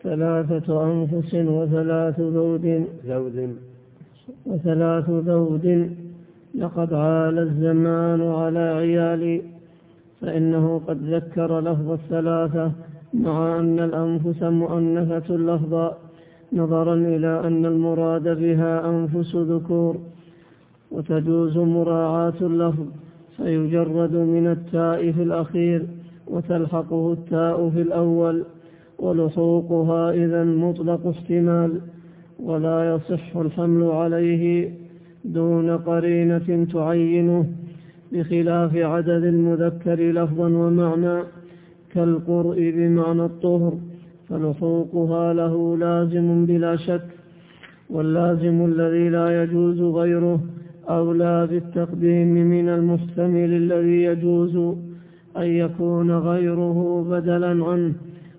ثلاثة أنفس وثلاث ذود. ذود. وثلاث ذود. لقد عال الزمان على عيالي فإنه قد ذكر لفظ الثلاثة مع أن الأنفس مؤنثة لفظا نظرا إلى أن المراد بها أنفس ذكور وتجوز مراعاة اللفظ فيجرد من التاء في الأخير وتلحقه التاء في الأول ولحوقها إذا مطلق احتمال ولا يصح الحمل عليه دون قرينة تعينه بخلاف عدد المذكر لفظا ومعنى كالقرء بمعنى الطهر. فلحوقها له لازم بلا شك واللازم الذي لا يجوز غيره أولى بالتقديم من المحتمل الذي يجوز أن يكون غيره بدلا عنه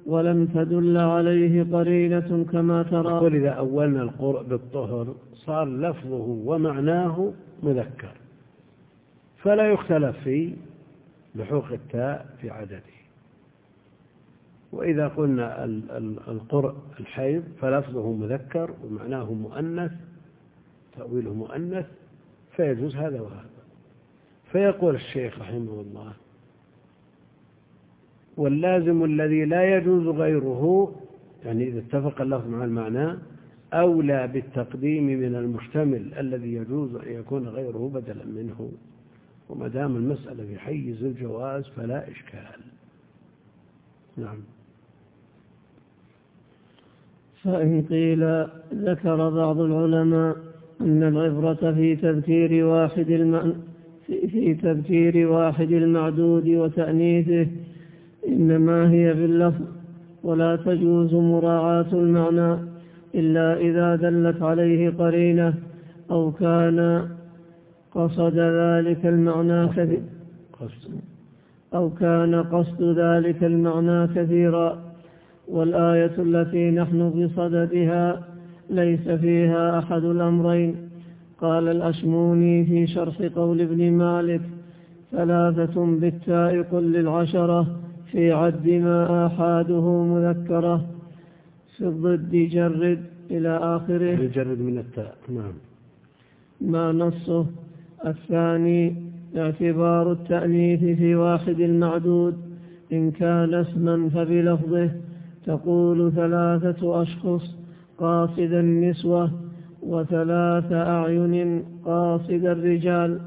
ولم تدل عليه قرينة كما ترى. قل إذا أولنا القرء بالطهر صار لفظه ومعناه مذكر فلا يختلف في لحوق التاء في عدده. وإذا قلنا القرء الحيض فلفظه مذكر ومعناه مؤنث تأويله مؤنث فيجوز هذا وهذا. فيقول الشيخ رحمه الله واللازم الذي لا يجوز غيره يعني إذا اتفق اللفظ مع المعنى أولى بالتقديم من المحتمل الذي يجوز أن يكون غيره بدلا منه. وما دام المسألة في حيز الجواز فلا إشكال. نعم. فإن قيل ذكر بعض العلماء أن العبرة في تذكير واحد الم... في تذكير واحد المعدود وتأنيثه إنما هي باللفظ ولا تجوز مراعاة المعنى إلا إذا دلت عليه قرينة أو كان قصد ذلك المعنى كثيرا. أو كان قصد ذلك المعنى كثيرا. والآية التي نحن بصددها ليس فيها أحد الأمرين. قال الأشموني في شرح قول ابن مالك ثلاثة بالتاء قل للعشرة في عد ما آحاده مذكرة. في الضد جرد إلى آخره. يجرد من التاء نعم. ما نصه؟ الثاني اعتبار التأنيث في واحد المعدود إن كان اسما فبلفظه. تقول ثلاثة أشخص قاصد النسوة وثلاث أعين قاصد الرجال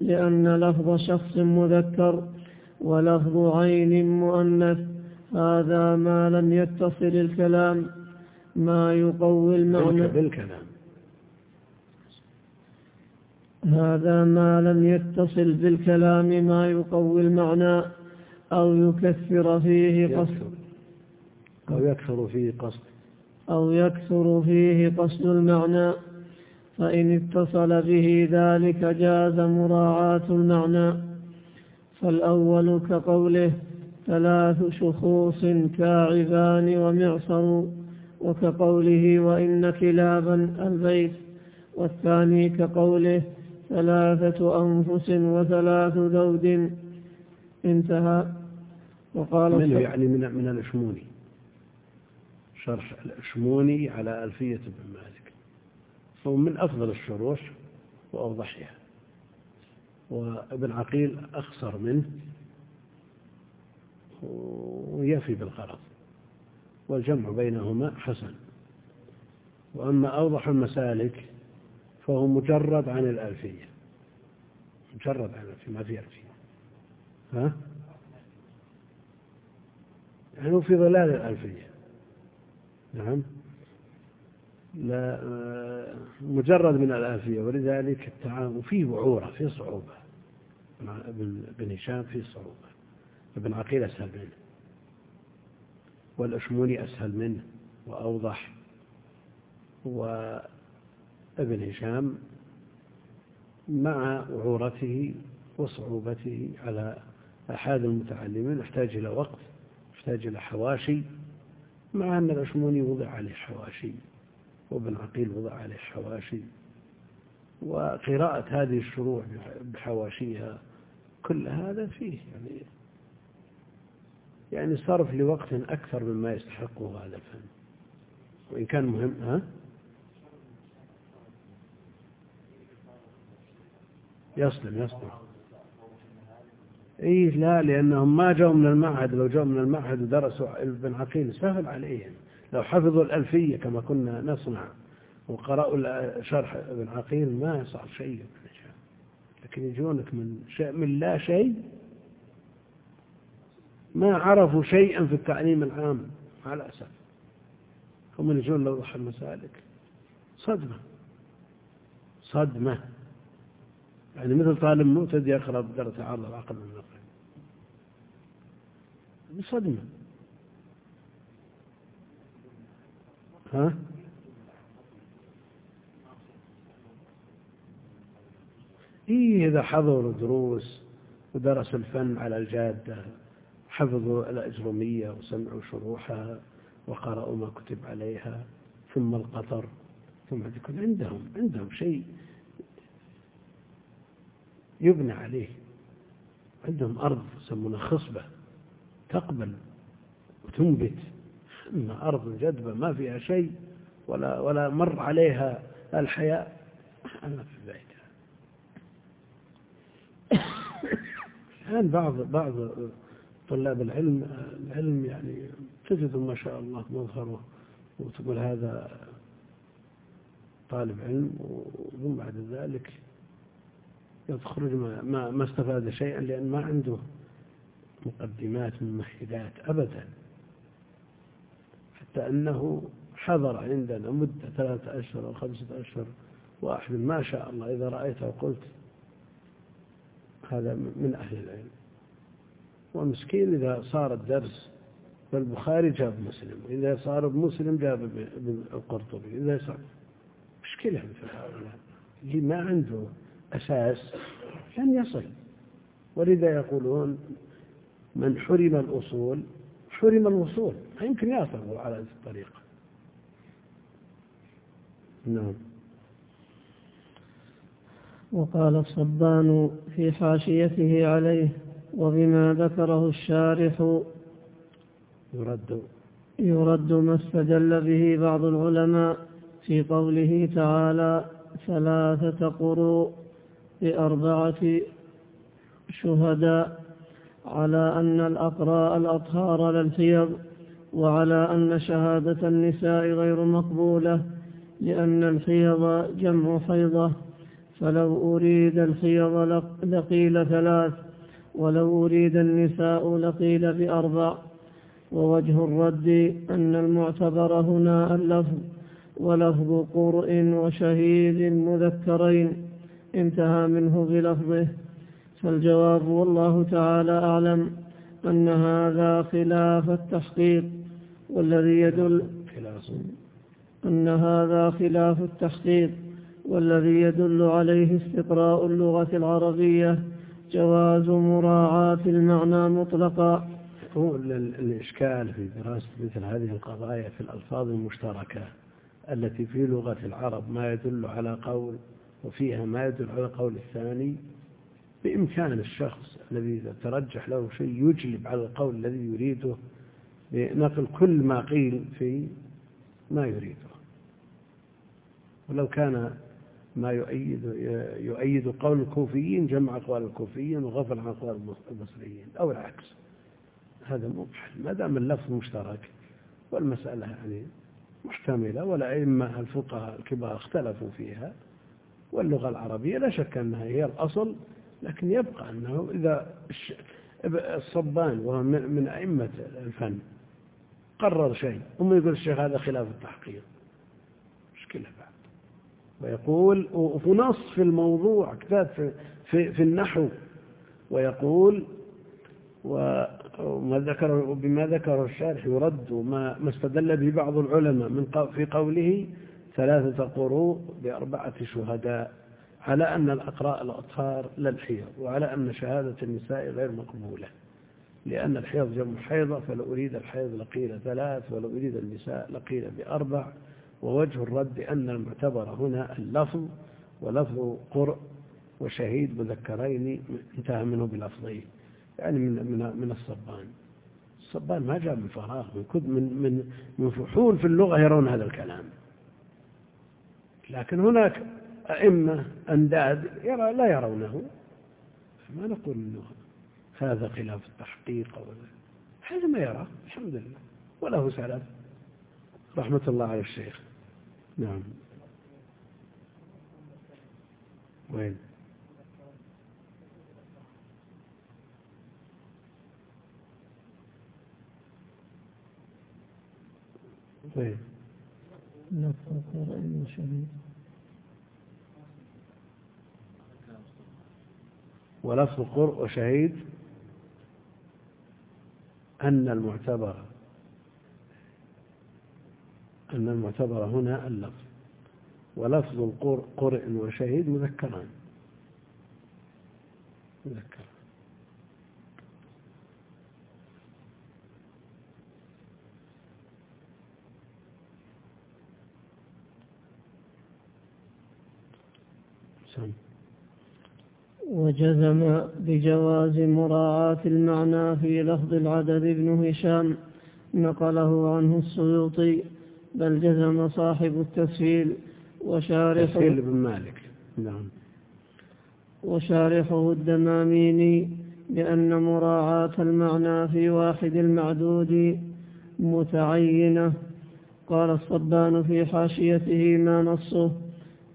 لأن لفظ شخص مذكر ولفظ عين مؤنث. هذا ما لم يتصل الكلام ما يقوي المعنى. بالكلام. هذا ما لم يتصل بالكلام ما يقوي المعنى أو يكثر فيه قصد. أو يكثر فيه قصد. أو يكثر فيه قصد المعنى. فإن اتصل به ذلك جاز مراعاة المعنى. فالأول كقوله ثلاث شخوص كاعبان ومعصر وكقوله وإن كلابا البيت. والثاني كقوله ثلاثة أنفس وثلاث ذود انتهى. وقال منه يعني من من الأشموني. شرح الأشموني على ألفية بن مالك. هو من أفضل الشروح وأوضحها. وابن عقيل أخسر منه ويفي بالغرض والجمع بينهما حسن. وأما أوضح المسالك فهو مجرد عن الألفية. مجرد عن الألفية ما في ألفية. ها؟ يعني في ظلال الألفية. نعم. لا مجرد من الآلفية ولذلك التعامل فيه وعورة فيه صعوبة. ابن هشام فيه صعوبة. ابن عقيل أسهل منه. والأشموني أسهل منه وأوضح. وابن هشام مع وعورته وصعوبته على أحد المتعلمين يحتاج إلى وقت يحتاج إلى حواشي. مع أن الأشموني وضع عليه حواشي وابن عقيل وضع عليه حواشي وقراءة هذه الشروح بحواشيها كل هذا فيه يعني يعني صرف لوقت أكثر مما يستحقه هذا الفن وإن كان مهم ها؟ يسلم يسلم اي لا لأنهم ما جاءوا من المعهد. لو جاءوا من المعهد ودرسوا ابن عقيل سهل عليهم. لو حفظوا الألفية كما كنا نصنع. وقرأوا شرح ابن عقيل ما صار شيء. لكن يجونك من شيء من لا شيء. ما عرفوا شيئا في التعليم العام. مع الأسف هم يجون لوضح المسالك. صدمة. صدمة. يعني مثل طالب مبتدئ يقرأ بدرجة عرض العقل. والنقل صدمة. ها؟ إيه إذا حضروا دروس ودرسوا الفن على الجادة حفظوا الأجرمية وسمعوا شروحها وقرأوا ما كتب عليها ثم القطر ثم يكون عندهم عندهم شيء يبنى عليه. عندهم أرض يسمونها خصبة. تقبل وتنبت. أما أرض جدبة ما فيها شيء ولا ولا مر عليها الحياة أنا في بيتها الآن بعض بعض طلاب العلم العلم يعني تجد ما شاء الله مظهره وتقول هذا طالب علم ومن بعد ذلك يخرج ما, ما استفاد شيئا لأن ما عنده مقدمات ممهدات أبدا. حتى أنه حضر عندنا مدة ثلاثة أشهر أو خمسة أشهر واحد. ما شاء الله إذا رأيته قلت هذا من أهل العلم. ومسكين إذا صار الدرس بالبخاري جاب مسلم إذا صار بمسلم جاب ابن القرطبي. إذا صار مشكلة مثل هؤلاء؟ اللي ما عنده أساس لن يصل. ولذا يقولون من حرم الأصول حرم الوصول. ما يمكن على هذه الطريقة. نعم. وقال الصبان في حاشيته عليه وبما ذكره الشارح يرد. يرد ما استدل به بعض العلماء في قوله تعالى ثلاثة قروء بأربعة شهداء. على أن الأقراء الأطهار للحيض وعلى أن شهادة النساء غير مقبولة لأن الحيض جمع حيضة. فلو أريد الحيض لقيل ثلاث ولو أريد النساء لقيل بأربع. ووجه الرد أن المعتبر هنا اللفظ ولفظ قرء وشهيد مذكرين. انتهى منه بلفظه. فالجواب والله تعالى أعلم أن هذا خلاف التحقيق والذي يدل أن هذا خلاف التحقيق والذي يدل عليه استقراء اللغة العربية جواز مراعاة المعنى مطلقا. يكون الإشكال في دراسة مثل هذه القضايا في الألفاظ المشتركة التي في لغة العرب ما يدل على قول وفيها ما يدل على قول الثاني بإمكان الشخص الذي إذا ترجح له شيء يجلب على القول الذي يريده بنقل كل ما قيل في ما يريده. ولو كان ما يؤيد يؤيد قول الكوفيين جمع أقوال الكوفيين وغفل عن أقوال البصريين أو العكس. هذا مو ما دام اللفظ مشترك والمسألة يعني محتملة والأئمة الفقهاء الكبار اختلفوا فيها واللغة العربية لا شك أنها هي الأصل لكن يبقى أنه إذا الصبان وهو من أئمة الفن قرر شيء ثم يقول الشيخ هذا خلاف التحقيق. مشكلة بعد. ويقول وفي نص في الموضوع كتاب في, في, في النحو ويقول وما ذكر بما ذكر الشارح يرد وما ما استدل به بعض العلماء من في قوله ثلاثة قروء بأربعة شهداء. على أن الأقراء الأطهار للحيض وعلى أن شهادة النساء غير مقبولة. لأن الحيض جمع حيضة فلو أريد الحيض لقيل ثلاث ولو أريد النساء لقيل بأربع. ووجه الرد أن المعتبر هنا اللفظ ولفظ قرء وشهيد مذكرين انتهى منه بلفظين. يعني من من من الصبان. الصبان ما جاء من فراغ من من من فحول في اللغة يرون هذا الكلام. لكن هناك أئمة أنداد يرى لا يرونه. ما نقول أنه هذا خلاف التحقيق ولا هذا. ما يرى الحمد لله. وله سلف. رحمة الله على الشيخ نعم. وين؟ وين؟ نفر قرآن شهيد. ولفظ قرء وشهيد أن المعتبر أن المعتبر هنا اللفظ. ولفظ القرء وشهيد مذكران. مذكر وجزم بجواز مراعاة المعنى في لفظ العدد ابن هشام. نقله عنه السيوطي. بل جزم صاحب التسهيل. وشارحه تسهيل بن مالك. نعم. وشارحه الدماميني بأن مراعاة المعنى في واحد المعدود متعينة. قال الصبان في حاشيته ما نصه.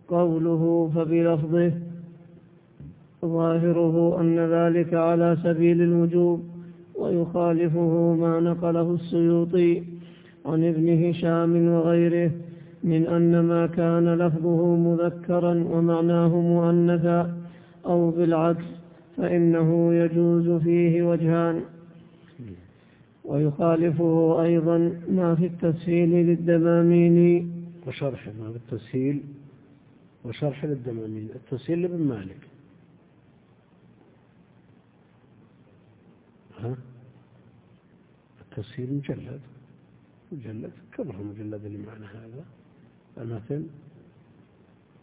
قوله فبلفظه ظاهره أن ذلك على سبيل الوجوب ويخالفه ما نقله السيوطي عن ابن هشام وغيره من أن ما كان لفظه مذكرا ومعناه مؤنثا أو بالعكس فإنه يجوز فيه وجهان. ويخالفه أيضا ما في التسهيل للدمامين. وشرح ما في التسهيل وشرح للدمامين. التسهيل لابن مالك. التسهيل مجلد. مجلد كبر المجلد اللي معنا هذا. المتن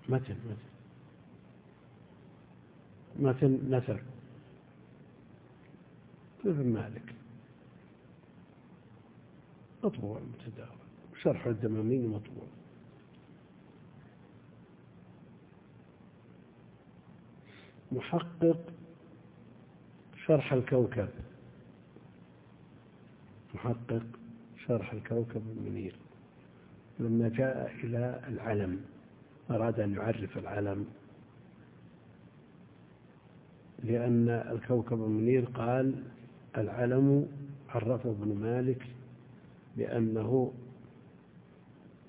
متن متن. متن نثر. ابن مالك. مطبوع متداول. شرح الدمامين مطبوع. محقق شرح الكوكب. محقق شرح الكوكب المنير. لما جاء إلى العلم أراد أن يعرف العلم لأن الكوكب المنير قال العلم عرفه ابن مالك بأنه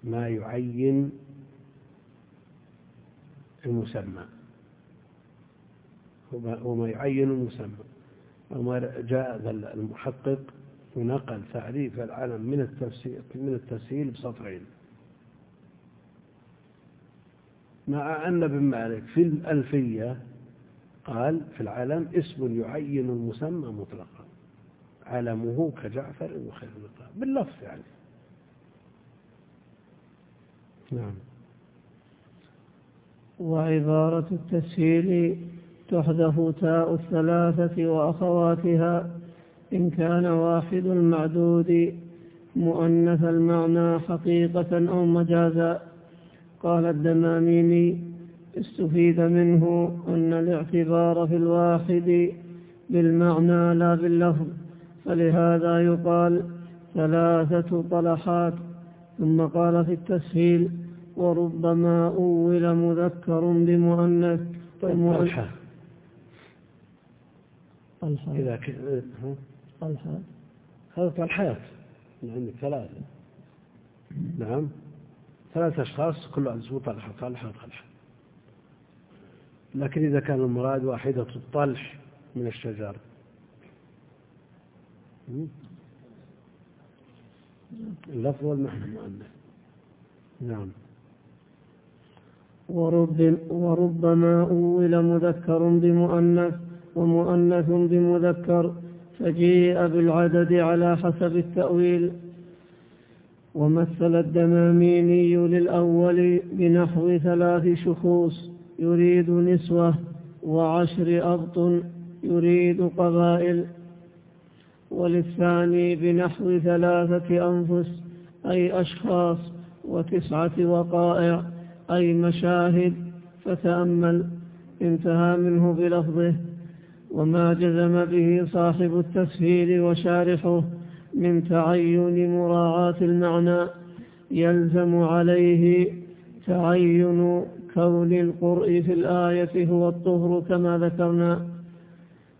ما يعين المسمى وما يعين المسمى. وما جاء المحقق ونقل تعريف العلم من التفسير من التسهيل بسطرين. مع أن ابن مالك في الألفية قال في العلم اسم يعين المسمى مطلقا. علمه كجعفر وخير باللفظ يعني. نعم. وعبارة التسهيل تحذف تاء الثلاثة وأخواتها إن كان واحد المعدود مؤنث المعنى حقيقة أو مجازا. قال الدماميني استفيد منه أن الاعتبار في الواحد بالمعنى لا باللفظ فلهذا يقال ثلاثة طلحات. ثم قال في التسهيل وربما أول مذكر بمؤنث. طيب طلحة. طلحة. إذا طلحة هذا طلحات عندك ثلاثة. نعم. ثلاثة أشخاص كل واحد اسمه طلحة طلحة طلحة. لكن إذا كان المراد واحدة الطلح من الشجر. اللفظ والمعنى مؤنث نعم. ورب وربما أول مذكر بمؤنث ومؤنث بمذكر. فجيء بالعدد على حسب التأويل ومثل الدماميني للأول بنحو ثلاث شخوص يريد نسوة وعشر أبط يريد قبائل وللثاني بنحو ثلاثة أنفس أي أشخاص وتسعة وقائع أي مشاهد فتأمل انتهى منه بلفظه. وما جزم به صاحب التسهيل وشارحه من تعين مراعاة المعنى يلزم عليه تعين كون القرء في الآية هو الطهر كما ذكرنا.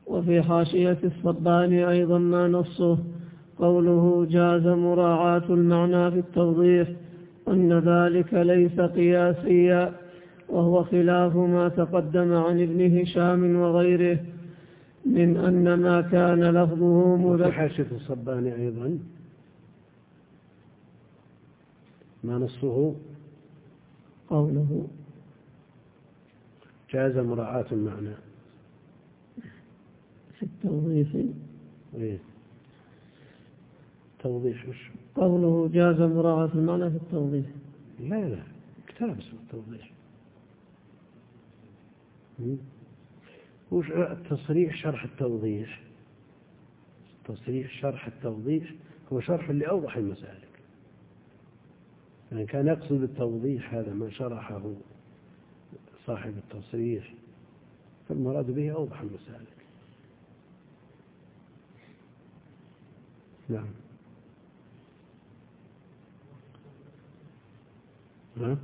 وفي حاشية الصبان أيضا ما نصه قوله جاز مراعاة المعنى في التوضيح أن ذلك ليس قياسيا وهو خلاف ما تقدم عن ابن هشام وغيره. من أن ما كان لفظه مذكر. حاشية الصباني أيضا. ما نصه؟ قوله. جاز مراعاة المعنى. في التوظيف. إيه. توضيح وش؟ قوله جاز مراعاة المعنى في التوضيح لا لا كتاب اسمه التوضيح وش تصريح شرح التوضيح؟ تصريح شرح التوضيح هو شرح لأوضح المسالك. يعني كان يقصد التوضيح هذا ما شرحه صاحب التصريح فالمراد به أوضح المسالك. نعم. ها؟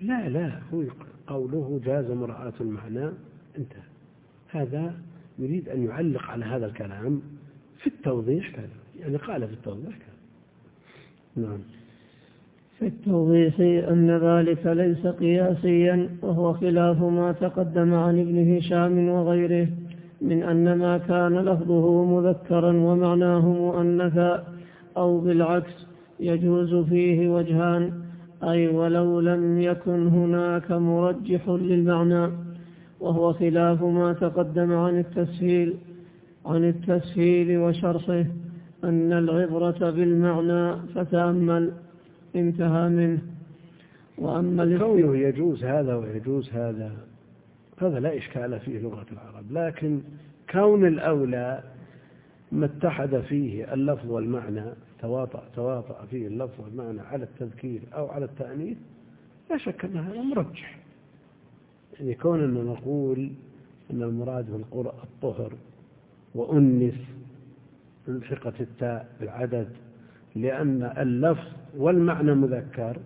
لا لا هو قوله جاز مراعاة المعنى. انتهى. هذا يريد أن يعلق على هذا الكلام في التوضيح كذا. يعني قال في التوضيح كذا. نعم. في التوضيح أن ذلك ليس قياسيا وهو خلاف ما تقدم عن ابن هشام وغيره من أن ما كان لفظه مذكرا ومعناه مؤنثا أو بالعكس يجوز فيه وجهان أي ولو لم يكن هناك مرجح للمعنى وهو خلاف ما تقدم عن التسهيل عن التسهيل وشرحه أن العبرة بالمعنى فتأمل انتهى منه. وأما كونه يجوز هذا ويجوز هذا هذا لا إشكال فيه لغة العرب. لكن كون الأولى ما اتحد فيه اللفظ والمعنى تواطأ تواطأ فيه اللفظ والمعنى على التذكير أو على التأنيث لا شك أن هذا مرجح. يعني كوننا نقول أن المراد بالقرء الطهر وأنس الحقة التاء بالعدد لأن اللفظ والمعنى مذكر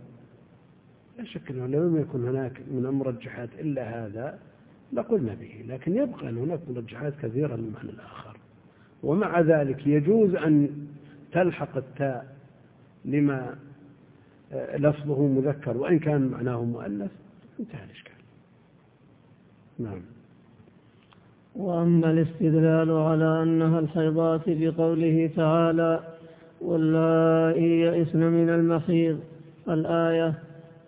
لا شك أنه لم يكن هناك من المرجحات إلا هذا لقلنا به لكن يبقى أن هناك مرجحات كثيرة للمعنى الآخر. ومع ذلك يجوز أن تلحق التاء لما آه، لفظه مذكر وإن كان معناه مؤنث انتهى الإشكال. نعم. وأما الاستدلال على أنها الحيضات بقوله تعالى واللائي يئسن من المحيض الآية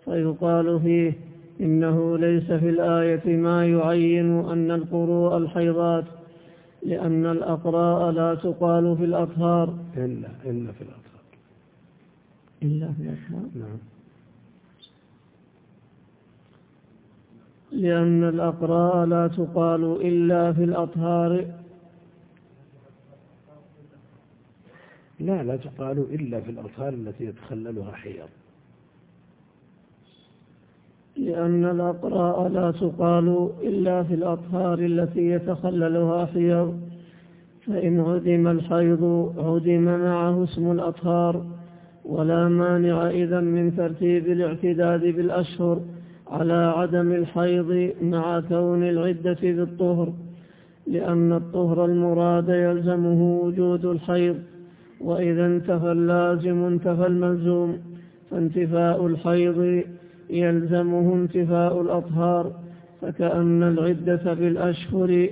فيقال فيه إنه ليس في الآية ما يعين أن القروء الحيضات لأن الأقراء لا تقال في الأطهار. إلا إلا في الأطهار. إلا في الأطهار. نعم. لأن الأقراء لا تقال إلا في الأطهار. لا لا تقال إلا في الأطهار التي يتخللها حيض. لأن الأقراء لا تقال إلا في الأطهار التي يتخللها حيض. فإن عدم الحيض عدم معه اسم الأطهار ولا مانع إذا من ترتيب الاعتداد بالأشهر على عدم الحيض مع كون العدة بالطهر لأن الطهر المراد يلزمه وجود الحيض. وإذا انتفى اللازم انتفى الملزوم فانتفاء الحيض يلزمه انتفاء الأطهار فكأن العدة بالأشهر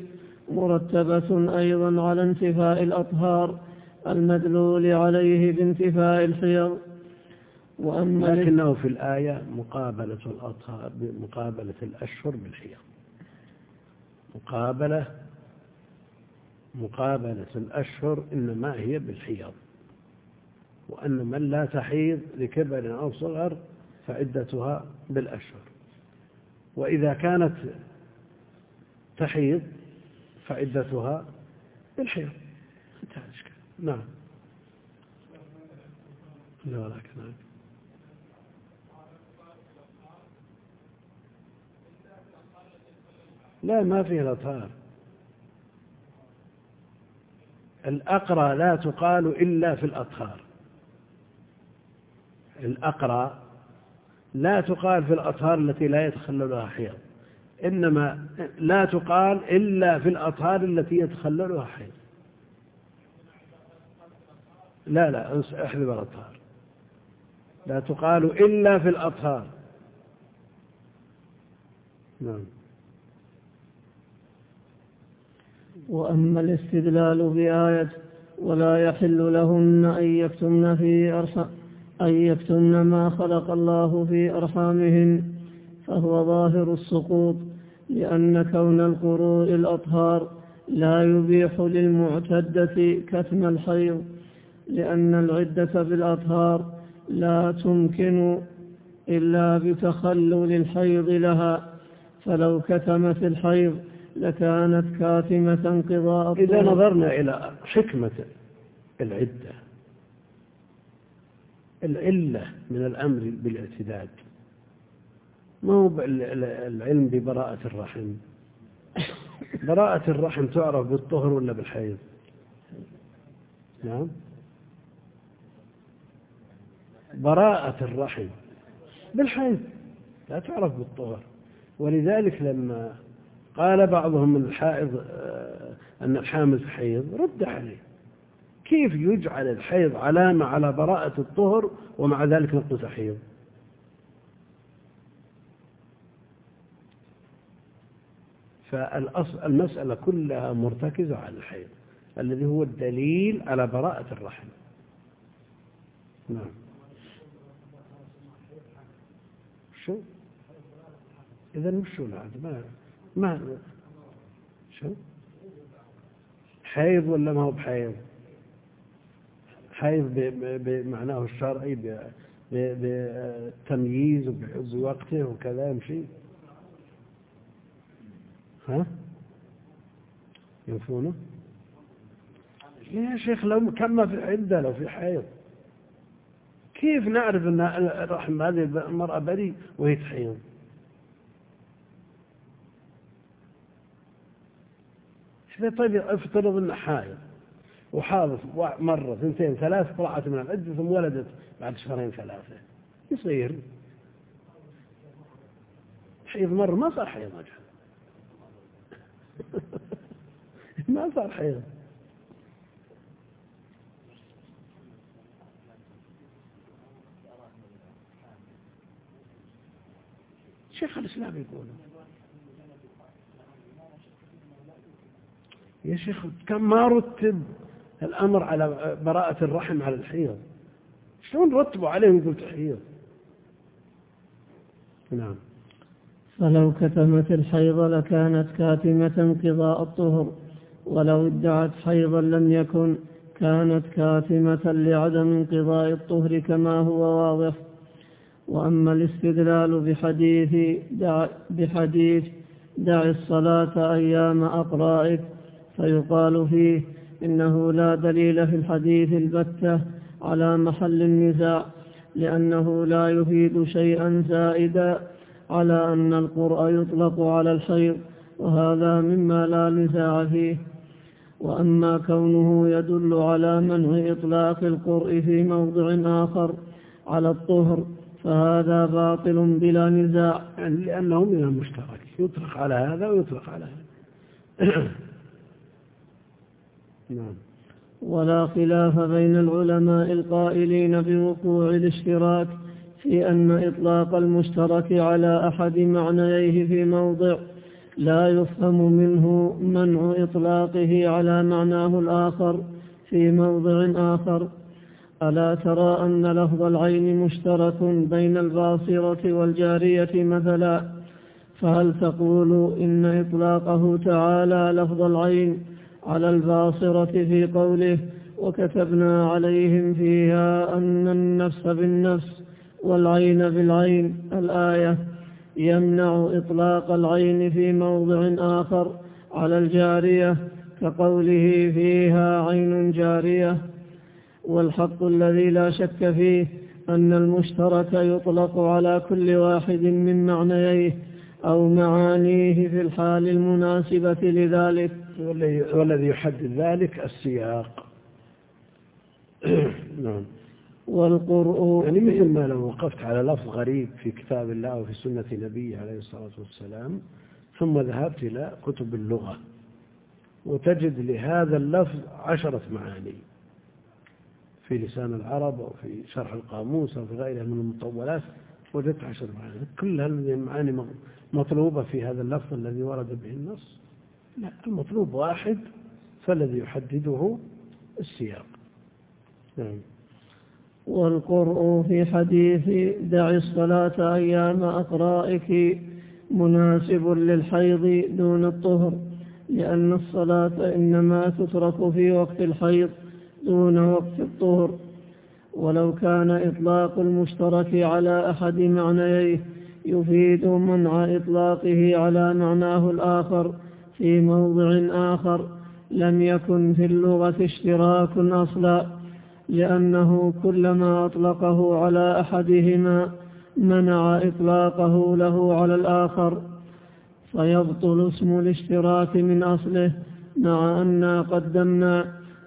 مرتبة أيضا على انتفاء الأطهار المدلول عليه بانتفاء الحيض. وأما لكنه في الآية مقابلة الأطهار مقابلة الأشهر بالحيض. مقابلة مقابلة الأشهر إنما هي بالحيض. وأن من لا تحيض لكبر أو صغر فعدتها بالأشهر. وإذا كانت تحيض فعدتها بالحيض. نعم. لا ولكن نعم لا ما فيه الأطهار. الأقرى لا تقال إلا في الأطهار. الأقرى لا تقال في الأطهار التي لا يتخللها حيض. إنما لا تقال إلا في الأطهار التي يتخللها حيض. لا لا احذف الأطهار. لا تقال إلا في الأطهار. نعم. وأما الاستدلال بآية ولا يحل لهن أن يكتمن في أرحام أن يكتمن ما خلق الله في أرحامهن فهو ظاهر السقوط لأن كون القروء الأطهار لا يبيح للمعتدة كتم الحيض لأن العدة بالأطهار لا تمكن إلا بتخلل الحيض لها فلو كتمت الحيض لكانت كاتمة انقضاء إذا نظرنا إلى حكمة العدة العلة من الأمر بالاعتداد. ما هو العلم ببراءة الرحم. براءة الرحم تعرف بالطهر ولا بالحيض؟ نعم. براءة الرحم بالحيض لا تعرف بالطهر. ولذلك لما قال بعضهم الحائض آه، أن الحامل حيض رد عليه. كيف يجعل الحيض علامة على براءة الطهر ومع ذلك نقول تحيض فالمسألة كلها مرتكزة على الحيض الذي هو الدليل على براءة الرحم. نعم. شو؟ إذا مش شو ما ما شو؟ حيض ولا ما هو بحيض؟ حيض بمعناه الشرعي بتمييز وبحفظ وقته وكذا يمشي ها؟ ينفونه يا شيخ لو كم في عدة لو في حيض كيف نعرف إن رحم هذه المرأة بريء وهي تحيض؟ طيب افترض انه حائض. وحاضت مرة ثنتين ثلاث طلعت من العدة ثم ولدت بعد شهرين ثلاثة. يصير. حيض مرة ما صار حيض [LAUGHS] ما صار حيض. شيخ الإسلام يقول يا شيخ كم ما رتب الأمر على براءة الرحم على الحيض. شلون رتبوا عليهم قلت حيض نعم. فلو كتمت الحيض لكانت كاتمة انقضاء الطهر ولو ادعت حيضا لم يكن كانت كاتمة لعدم انقضاء الطهر كما هو واضح. وأما الاستدلال بحديث دع, بحديث دع الصلاة أيام أقرائك فيقال فيه إنه لا دليل في الحديث البتة على محل النزاع لأنه لا يفيد شيئا زائدا على أن القرء يطلق على الحيض وهذا مما لا نزاع فيه. وأما كونه يدل على منع إطلاق القرء في موضع آخر على الطهر فهذا باطل بلا نزاع. يعني لأنه من المشترك يطلق على هذا ويطلق على هذا. [CLEARS THROAT] نعم. ولا خلاف بين العلماء القائلين بوقوع الاشتراك في أن إطلاق المشترك على أحد معنييه في موضع لا يفهم منه منع إطلاقه على معناه الآخر في موضع آخر. ألا ترى أن لفظ العين مشترك بين الباصرة والجارية مثلا؟ فهل تقول إن إطلاقه تعالى لفظ العين على الباصرة في قوله وكتبنا عليهم فيها أن النفس بالنفس والعين بالعين الآية يمنع إطلاق العين في موضع آخر على الجارية كقوله فيها عين جارية والحق الذي لا شك فيه أن المشترك يطلق على كل واحد من معنييه أو معانيه في الحال المناسبة لذلك والذي يحدد ذلك السياق. [CLEARS THROAT] نعم. والقرء يعني مثل ما لو وقفت على لفظ غريب في كتاب الله وفي سنة نبيه عليه الصلاة والسلام ثم ذهبت إلى كتب اللغة وتجد لهذا اللفظ عشرة معاني. في لسان العرب أو في شرح القاموس أو في غيرها من المطولات وجدت عشر معاني. كل هذه المعاني مطلوبة في هذا اللفظ الذي ورد به النص. لا المطلوب واحد فالذي يحدده السياق. نعم. والقرء في حديث دع الصلاة أيام أقرائك مناسب للحيض دون الطهر لأن الصلاة إنما تترك في وقت الحيض دون وقت الطهر. ولو كان إطلاق المشترك على أحد معنييه يفيد منع إطلاقه على معناه الآخر. في موضع آخر لم يكن في اللغة اشتراك أصلا لأنه كلما أطلقه على أحدهما منع إطلاقه له على الآخر. فيبطل اسم الاشتراك من أصله مع أن قدمنا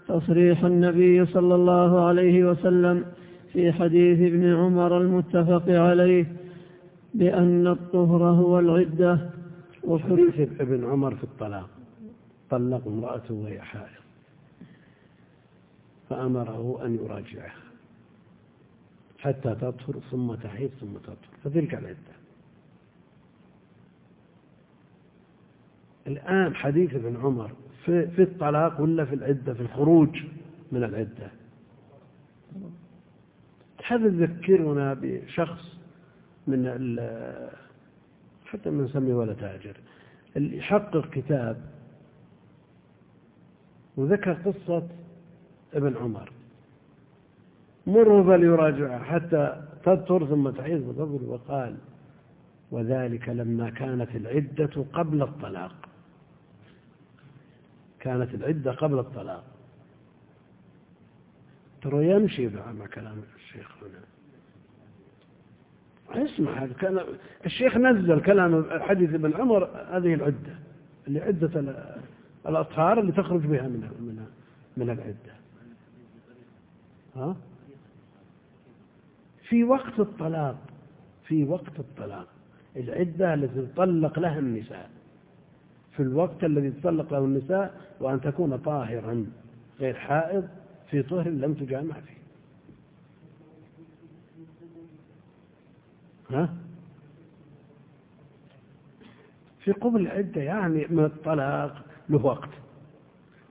تصريح النبي صلى الله عليه وسلم في حديث ابن عمر المتفق عليه بأن الطهر هو العدة وحديث ابن عمر في الطلاق. طلق امرأته وهي حائض. فأمره أن يراجعها حتى تطهر ثم تحيض ثم تطهر. فتلك العدة. الآن حديث ابن عمر في, في الطلاق ولا في العدة؟ في الخروج من العدة. هذا يذكرنا بشخص من حتى من سمي ولا تاجر. اللي يحقق كتاب وذكر قصة ابن عمر. مروا فليراجعها حتى تطهر ثم تعيد وتظهر وقال وذلك لما كانت العدة قبل الطلاق. كانت العدة قبل الطلاق. ترى يمشي مع كلام الشيخ هنا. اسمع هذا كان الشيخ نزل كلام حديث ابن عمر هذه العدة اللي عدة الأطهار اللي تخرج بها من من من العدة. ها؟ في وقت الطلاق في وقت الطلاق. العدة التي تطلق لها النساء. في الوقت الذي تطلق له النساء وأن تكون طاهرا غير حائض في طهر لم تجامع فيه. ها؟ في قبل العدة يعني من الطلاق له وقت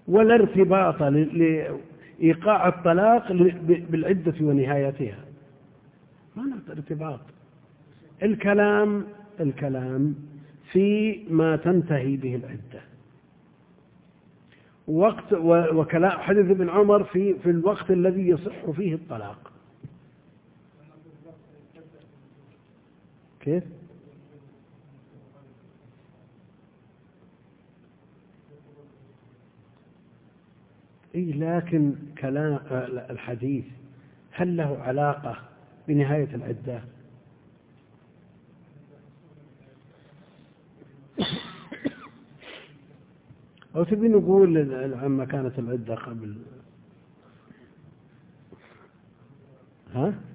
ولا ارتباط لإيقاع الطلاق بالعدة ونهايتها. ما ارتباط. الكلام الكلام في ما تنتهي به العدة. وقت وكلام حديث ابن عمر في في الوقت الذي يصح فيه الطلاق. كيف؟ إيه لكن كلام الحديث هل له علاقة بنهاية العدة؟ [COUGHS] أو تبي نقول عما كانت العدة قبل ها؟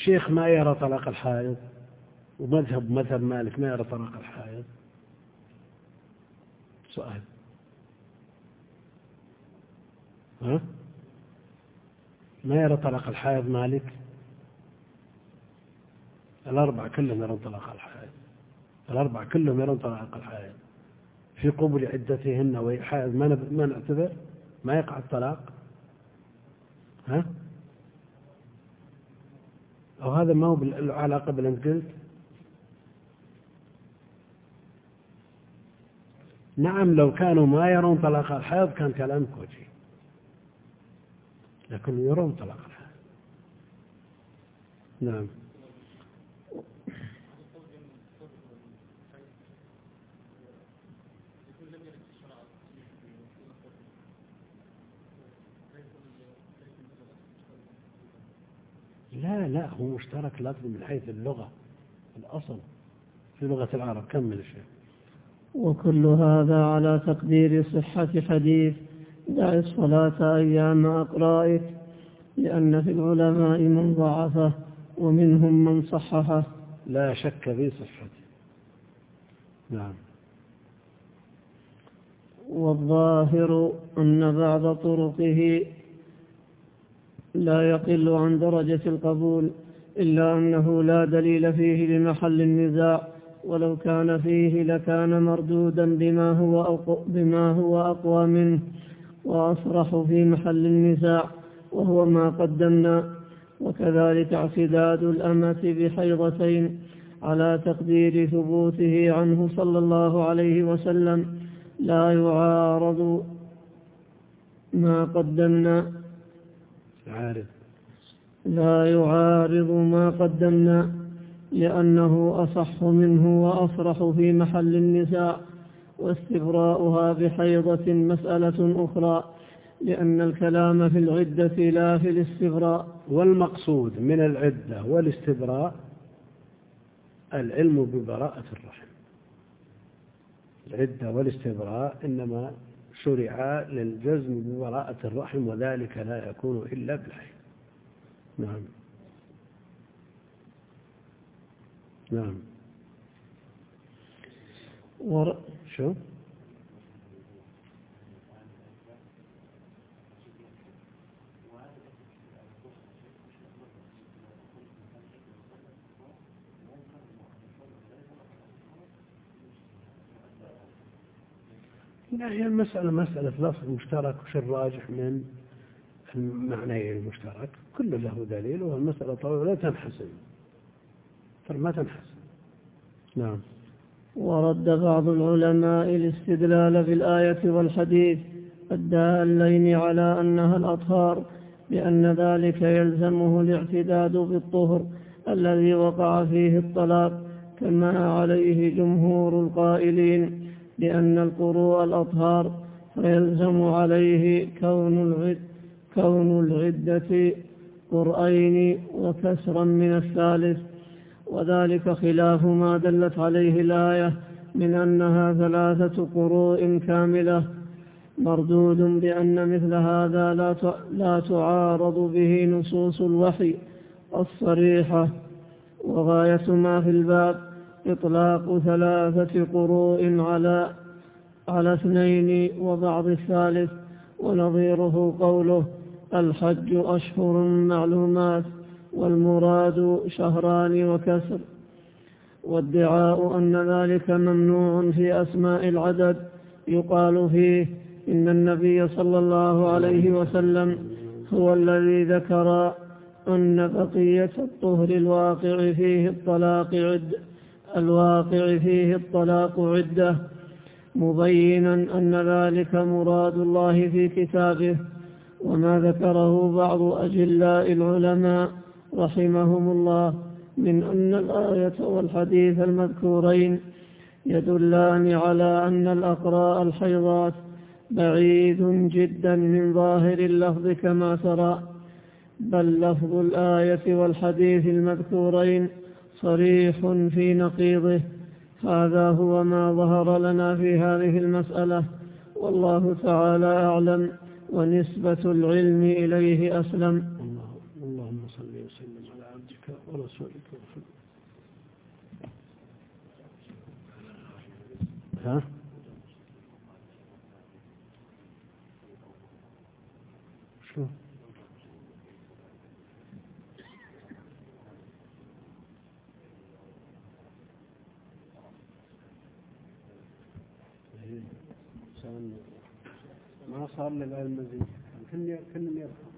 الشيخ ما يرى طلاق الحائض ومذهب مذهب مالك ما يرى طلاق الحائض. سؤال. ها؟ ما يرى طلاق الحائض مالك؟ الأربعة كلهم يرون طلاق الحائض. الأربعة كلهم يرون طلاق الحائض. في قبل عدتهن وهي حائض ما ما نعتبر؟ ما يقع الطلاق؟ ها؟ أو هذا ما هو بالعلاقة باللي قلت نعم لو كانوا ما يرون طلاق الحائض كان كلامك وجهي لكن يرون طلاق الحائض نعم. لا هو مشترك لفظ من حيث اللغة الأصل في لغة العرب. كمل الشيخ وكل هذا على تقدير صحة حديث دع الصلاة أيام أقرائك لأن في العلماء من ضعفه ومنهم من صححه. لا شك في صحته. نعم. والظاهر أن بعض طرقه لا يقل عن درجة القبول إلا أنه لا دليل فيه لمحل النزاع ولو كان فيه لكان مردودا بما هو بما هو أقوى منه وأصرح في محل النزاع وهو ما قدمنا. وكذلك اعتداد الأمة بحيضتين على تقدير ثبوته عنه صلى الله عليه وسلم لا يعارض ما قدمنا. عارض. لا يعارض ما قدمنا لأنه أصح منه وأصرح في محل النساء واستبراؤها بحيضة مسألة أخرى لأن الكلام في العدة لا في الاستبراء. والمقصود من العدة والاستبراء العلم ببراءة الرحم. العدة والاستبراء إنما شرع للجزم ببراءة الرحم وذلك لا يكون إلا بالحيض. نعم. نعم. ور... شو؟ هي المسألة مسألة لفظ مشترك وش الراجح من المعنيين المشترك. كل له دليل والمسألة طويلة لا تنحسن ما تنحسن نعم. ورد بعض العلماء الاستدلال بالآية والحديث الدالين على أنها الأطهار لأن ذلك يلزمه الاعتداد بالطهر الذي وقع فيه الطلاق كما عليه جمهور القائلين. لأن القروء الأطهار فيلزم عليه كون العد كون العدة قرأين وكسرا من الثالث. وذلك خلاف ما دلت عليه الآية من أنها ثلاثة قروء كاملة. مردود بأن مثل هذا لا لا تعارض به نصوص الوحي الصريحة. وغاية ما في الباب إطلاق ثلاثة قروء على على اثنين وبعض الثالث ونظيره قوله الحج أشهر معلومات والمراد شهران وكسر. وادعاء أن ذلك ممنوع في أسماء العدد يقال فيه إن النبي صلى الله عليه وسلم هو الذي ذكر أن بقية الطهر الواقع فيه الطلاق عد. الواقع فيه الطلاق عدة مبينا أن ذلك مراد الله في كتابه وما ذكره بعض أجلاء العلماء رحمهم الله من أن الآية والحديث المذكورين يدلان على أن الأقراء الحيضات بعيد جدا من ظاهر اللفظ كما ترى بل لفظ الآية والحديث المذكورين صريح في نقيضه. هذا هو ما ظهر لنا في هذه المسألة. والله تعالى أعلم ونسبة العلم إليه أسلم. اللهم صل وسلم على عبدك ورسولك ها شو ما صار لي المزيد كل كل يرفع